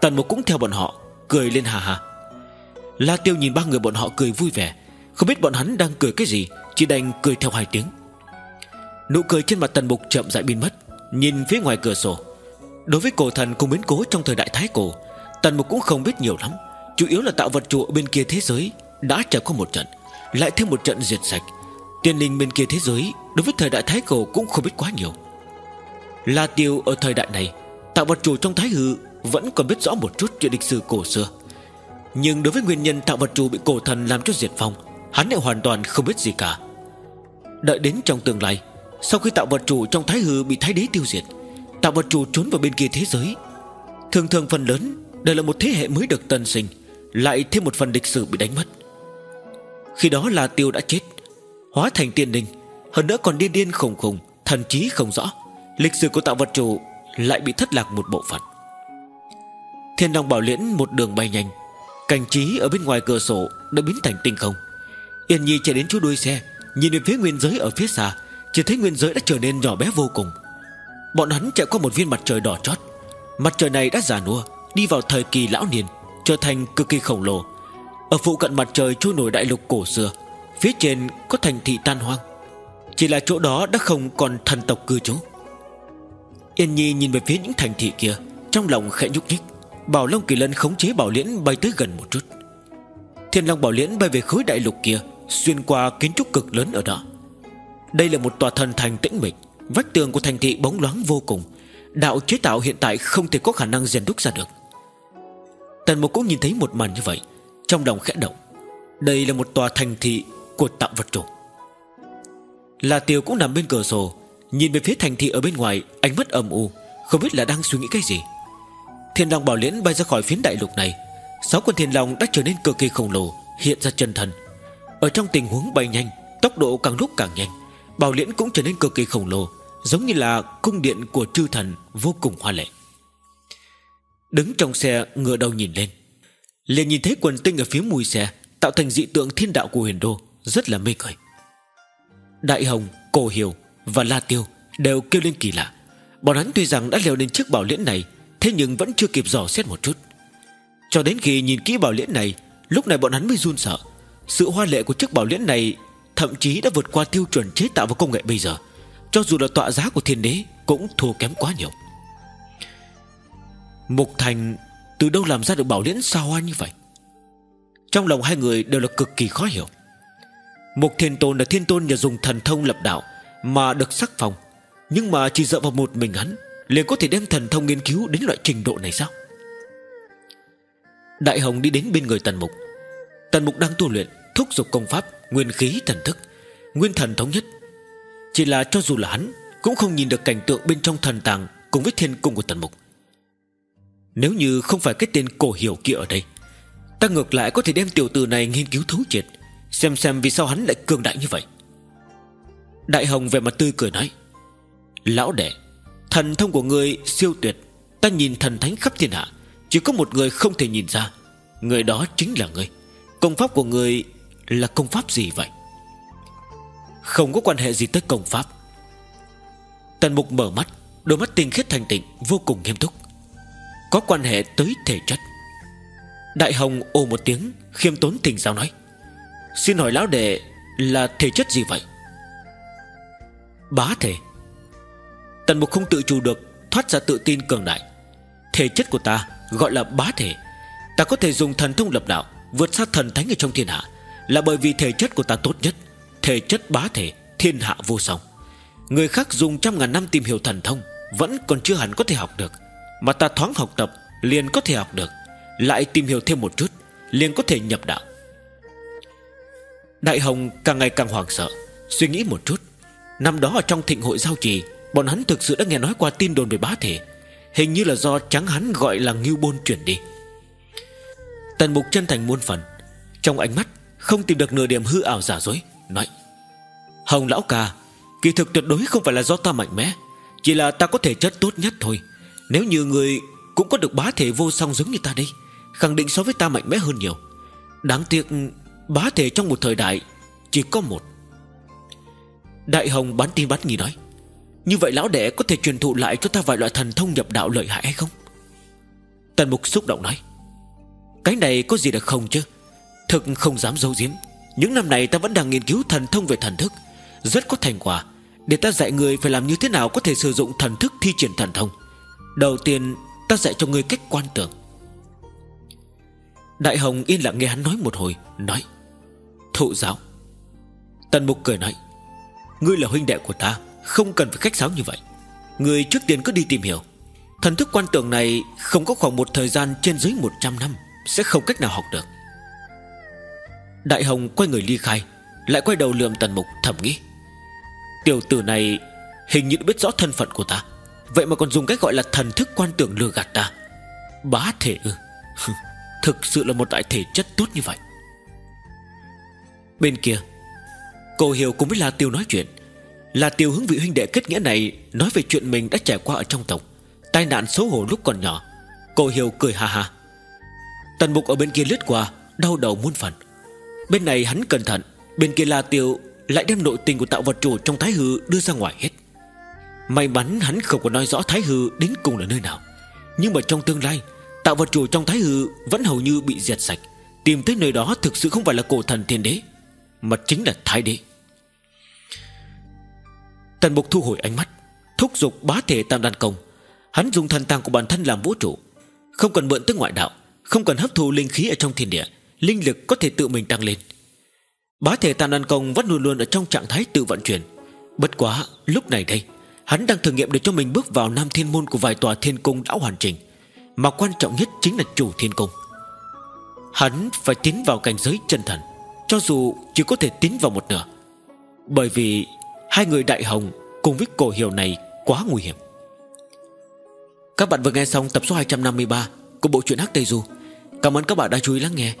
Tần Mục cũng theo bọn họ, Cười lên hà hà La Tiêu nhìn ba người bọn họ cười vui vẻ. Không biết bọn hắn đang cười cái gì, Chỉ đành cười theo hai tiếng. Nụ cười trên mặt Tần Mục chậm rãi biến mất, Nhìn phía ngoài cửa sổ. Đối với cổ thần cùng biến cố trong thời đại Thái Cổ, Tần Mục cũng không biết nhiều lắm. Chủ yếu là tạo vật trụ bên kia thế giới Đã trải qua một trận, Lại thêm một trận diệt sạch. Tiên linh bên kia thế giới Đối với thời đại Thái Cổ cũng không biết quá nhiều. La Tiêu ở thời đại này, Tạo vật chủ trong Thái Hư Vẫn còn biết rõ một chút chuyện lịch sử cổ xưa. Nhưng đối với nguyên nhân tạo vật chủ bị cổ thần làm cho diệt phong Hắn lại hoàn toàn không biết gì cả. Đợi đến trong tương lai, Sau khi tạo vật chủ trong Thái Hư bị Thái Đế tiêu diệt Tạo vật chủ trốn vào bên kia thế giới. Thường thường phần lớn Đều là một thế hệ mới được tân sinh Lại thêm một phần lịch sử bị đánh mất. Khi đó là tiêu đã chết Hóa thành tiên đình, Hơn nữa còn điên điên khủng khủng Thần trí không rõ Lịch sử của tạo vật chủ Lại bị thất lạc một bộ phận. Thiên Long Bảo Liễn một đường bay nhanh Cảnh trí ở bên ngoài cửa sổ Đã biến thành tinh không. Yên Nhi chạy đến chỗ đuôi xe Nhìn về phía nguyên giới ở phía xa Chỉ thấy nguyên giới đã trở nên nhỏ bé vô cùng. Bọn hắn chạy qua một viên mặt trời đỏ chót. Mặt trời này đã già nua, Đi vào thời kỳ lão niên, Trở thành cực kỳ khổng lồ. Ở phụ cận mặt trời trôi nổi đại lục cổ xưa, Phía trên có thành thị tan hoang. Chỉ là chỗ đó đã không còn thần tộc cư trú. Yên Nhi nhìn về phía những thành thị kia, Trong lòng khẽ nhúc nhích, Bảo Long Kỳ Lân khống chế Bảo Liễn bay tới gần một chút. Thiên Long Bảo Liễn bay về khối đại lục kia, Xuyên qua kiến trúc cực lớn ở đó. Đây là một tòa thần thành tĩnh mịch Vách tường của thành thị bóng loáng vô cùng. Đạo chế tạo hiện tại không thể có khả năng rèn đúc ra được. Tần Mục cũng nhìn thấy một màn như vậy, Trong lòng khẽ động. Đây là một tòa thành thị của tạo vật chủ. Là Tiêu cũng nằm bên cửa sổ, Nhìn về phía thành thị ở bên ngoài, Ánh mắt âm u, Không biết là đang suy nghĩ cái gì. Thiên Long Bảo Liễn bay ra khỏi phiến đại lục này. Sáu con thiên long đã trở nên cực kỳ khổng lồ, Hiện ra chân thần. Ở trong tình huống bay nhanh, Tốc độ càng lúc càng nhanh. Bảo Liễn cũng trở nên cực kỳ khổng lồ Giống như là cung điện của chư thần Vô cùng hoa lệ. Đứng trong xe ngựa đầu nhìn lên. Liền nhìn thấy quần tinh ở phía mùi xe Tạo thành dị tượng thiên đạo của huyền đô Rất là mê cười Đại Hồng, Cổ Hiểu và La Tiêu Đều kêu lên kỳ lạ. Bọn hắn tuy rằng đã leo lên chiếc bảo liễn này Thế nhưng vẫn chưa kịp dò xét một chút. Cho đến khi nhìn kỹ bảo liễn này Lúc này bọn hắn mới run sợ. Sự hoa lệ của chiếc bảo liễn này Thậm chí đã vượt qua tiêu chuẩn chế tạo và công nghệ bây giờ. Cho dù là tọa giá của thiên đế Cũng thua kém quá nhiều. Mục Thành Từ đâu làm ra được bảo liễn xa hoa như vậy? Trong lòng hai người đều là cực kỳ khó hiểu. Mục Thiên Tôn là thiên tôn nhờ dùng thần thông lập đạo Mà được sắc phong, Nhưng mà chỉ dựa vào một mình hắn liền có thể đem thần thông nghiên cứu đến loại trình độ này sao? Đại Hồng đi đến bên người Tần Mục. Tần Mục đang tu luyện, Thúc giục công pháp. Nguyên khí thần thức, Nguyên thần thống nhất. Chỉ là cho dù là hắn, Cũng không nhìn được cảnh tượng bên trong thần tàng Cùng với thiên cung của Tần Mục. Nếu như không phải cái tên cổ hiểu kia ở đây, Ta ngược lại có thể đem tiểu tử này nghiên cứu thấu triệt, Xem xem vì sao hắn lại cường đại như vậy. Đại Hồng về mặt tươi cười nói, Lão đệ, Thần thông của người siêu tuyệt, Ta nhìn thần thánh khắp thiên hạ, Chỉ có một người không thể nhìn ra, Người đó chính là người Công pháp của người là công pháp gì vậy? Không có quan hệ gì tới công pháp. Tần mục mở mắt, Đôi mắt tinh khiết thành tịnh, Vô cùng nghiêm túc. Có quan hệ tới thể chất. Đại Hồng ồ một tiếng, Khiêm tốn tình giáo nói, Xin hỏi lão đệ là thể chất gì vậy? Bá thể. Tần mục không tự chủ được, Thoát ra tự tin cường đại. Thể chất của ta gọi là bá thể. Ta có thể dùng thần thông lập đạo, Vượt xa thần thánh ở trong thiên hạ là bởi vì thể chất của ta tốt nhất, Thể chất bá thể, thiên hạ vô song. Người khác dùng trăm ngàn năm tìm hiểu thần thông, Vẫn còn chưa hẳn có thể học được. Mà ta thoáng học tập, liền có thể học được. Lại tìm hiểu thêm một chút, liền có thể nhập đạo. Đại Hồng càng ngày càng hoảng sợ, Suy nghĩ một chút. Năm đó ở trong thịnh hội giao trì, Bọn hắn thực sự đã nghe nói qua tin đồn về bá thể. Hình như là do trắng hắn gọi là ngưu bôn chuyển đi. Tần mục chân thành muôn phần, Trong ánh mắt không tìm được nửa điểm hư ảo giả dối. Nói, Hồng lão ca, Kỳ thực tuyệt đối không phải là do ta mạnh mẽ. Chỉ là ta có thể chất tốt nhất thôi. Nếu như người cũng có được bá thể vô song giống như ta đây, Khẳng định so với ta mạnh mẽ hơn nhiều. Đáng tiếc, Bá thể trong một thời đại Chỉ có một. Đại Hồng bán tin bán nghi nói, Như vậy lão đệ có thể truyền thụ lại cho ta vài loại thần thông nhập đạo lợi hại hay không? Tần Mục xúc động nói, Cái này có gì được không chứ? Thực không dám giấu giếm. Những năm này ta vẫn đang nghiên cứu thần thông về thần thức. Rất có thành quả. Để ta dạy người phải làm như thế nào có thể sử dụng thần thức thi triển thần thông? Đầu tiên, ta dạy cho người cách quan tưởng. Đại Hồng yên lặng nghe hắn nói một hồi, Nói, Thụ giáo. Tần Mục cười nói, Ngươi là huynh đệ của ta, Không cần phải khách sáo như vậy. Ngươi trước tiên cứ đi tìm hiểu. Thần thức quan tưởng này không có khoảng một thời gian trên dưới 100 năm, Sẽ không cách nào học được. Đại Hồng quay người ly khai, Lại quay đầu lườm tần mục thầm nghĩ. Tiểu tử này Hình như biết rõ thân phận của ta, Vậy mà còn dùng cách gọi là thần thức quan tưởng lừa gạt ta. Bá thể ư? Thực sự là một đại thể chất tốt như vậy. Bên kia Cô Hiểu cùng với La Tiêu nói chuyện. La Tiêu hướng vị huynh đệ kết nghĩa này Nói về chuyện mình đã trải qua ở trong tộc, Tai nạn xấu hổ lúc còn nhỏ. Cô Hiểu cười ha ha. Tần Mục ở bên kia lướt qua, Đau đầu muôn phần. Bên này hắn cẩn thận, Bên kia La Tiêu lại đem nội tình của tạo vật chủ trong Thái Hư đưa ra ngoài hết. May mắn hắn không có nói rõ Thái Hư đến cùng là nơi nào, Nhưng mà trong tương lai, Tạo vật chủ trong Thái Hư vẫn hầu như bị diệt sạch. Tìm tới nơi đó thực sự không phải là cổ thần thiên đế, Mà chính là Thái đế. Tần Mục thu hồi ánh mắt, Thúc giục bá thể tam đàn công. Hắn dùng thần tàng của bản thân làm vũ trụ, Không cần mượn tới ngoại đạo, Không cần hấp thu linh khí ở trong thiên địa Linh lực có thể tự mình tăng lên. Bá thể tàn đoàn công vẫn luôn luôn ở trong trạng thái tự vận chuyển. Bất quá, lúc này đây, Hắn đang thử nghiệm để cho mình bước vào Nam Thiên Môn của vài tòa thiên cung đã hoàn chỉnh. Mà quan trọng nhất chính là chủ thiên cung. Hắn phải tiến vào cảnh giới chân thần, Cho dù chỉ có thể tiến vào một nửa. Bởi vì Hai người đại hồng cùng với cổ hiểu này quá nguy hiểm. Các bạn vừa nghe xong tập số 253 Của bộ truyện Hắc Tây Du. Cảm ơn các bạn đã chú ý lắng nghe.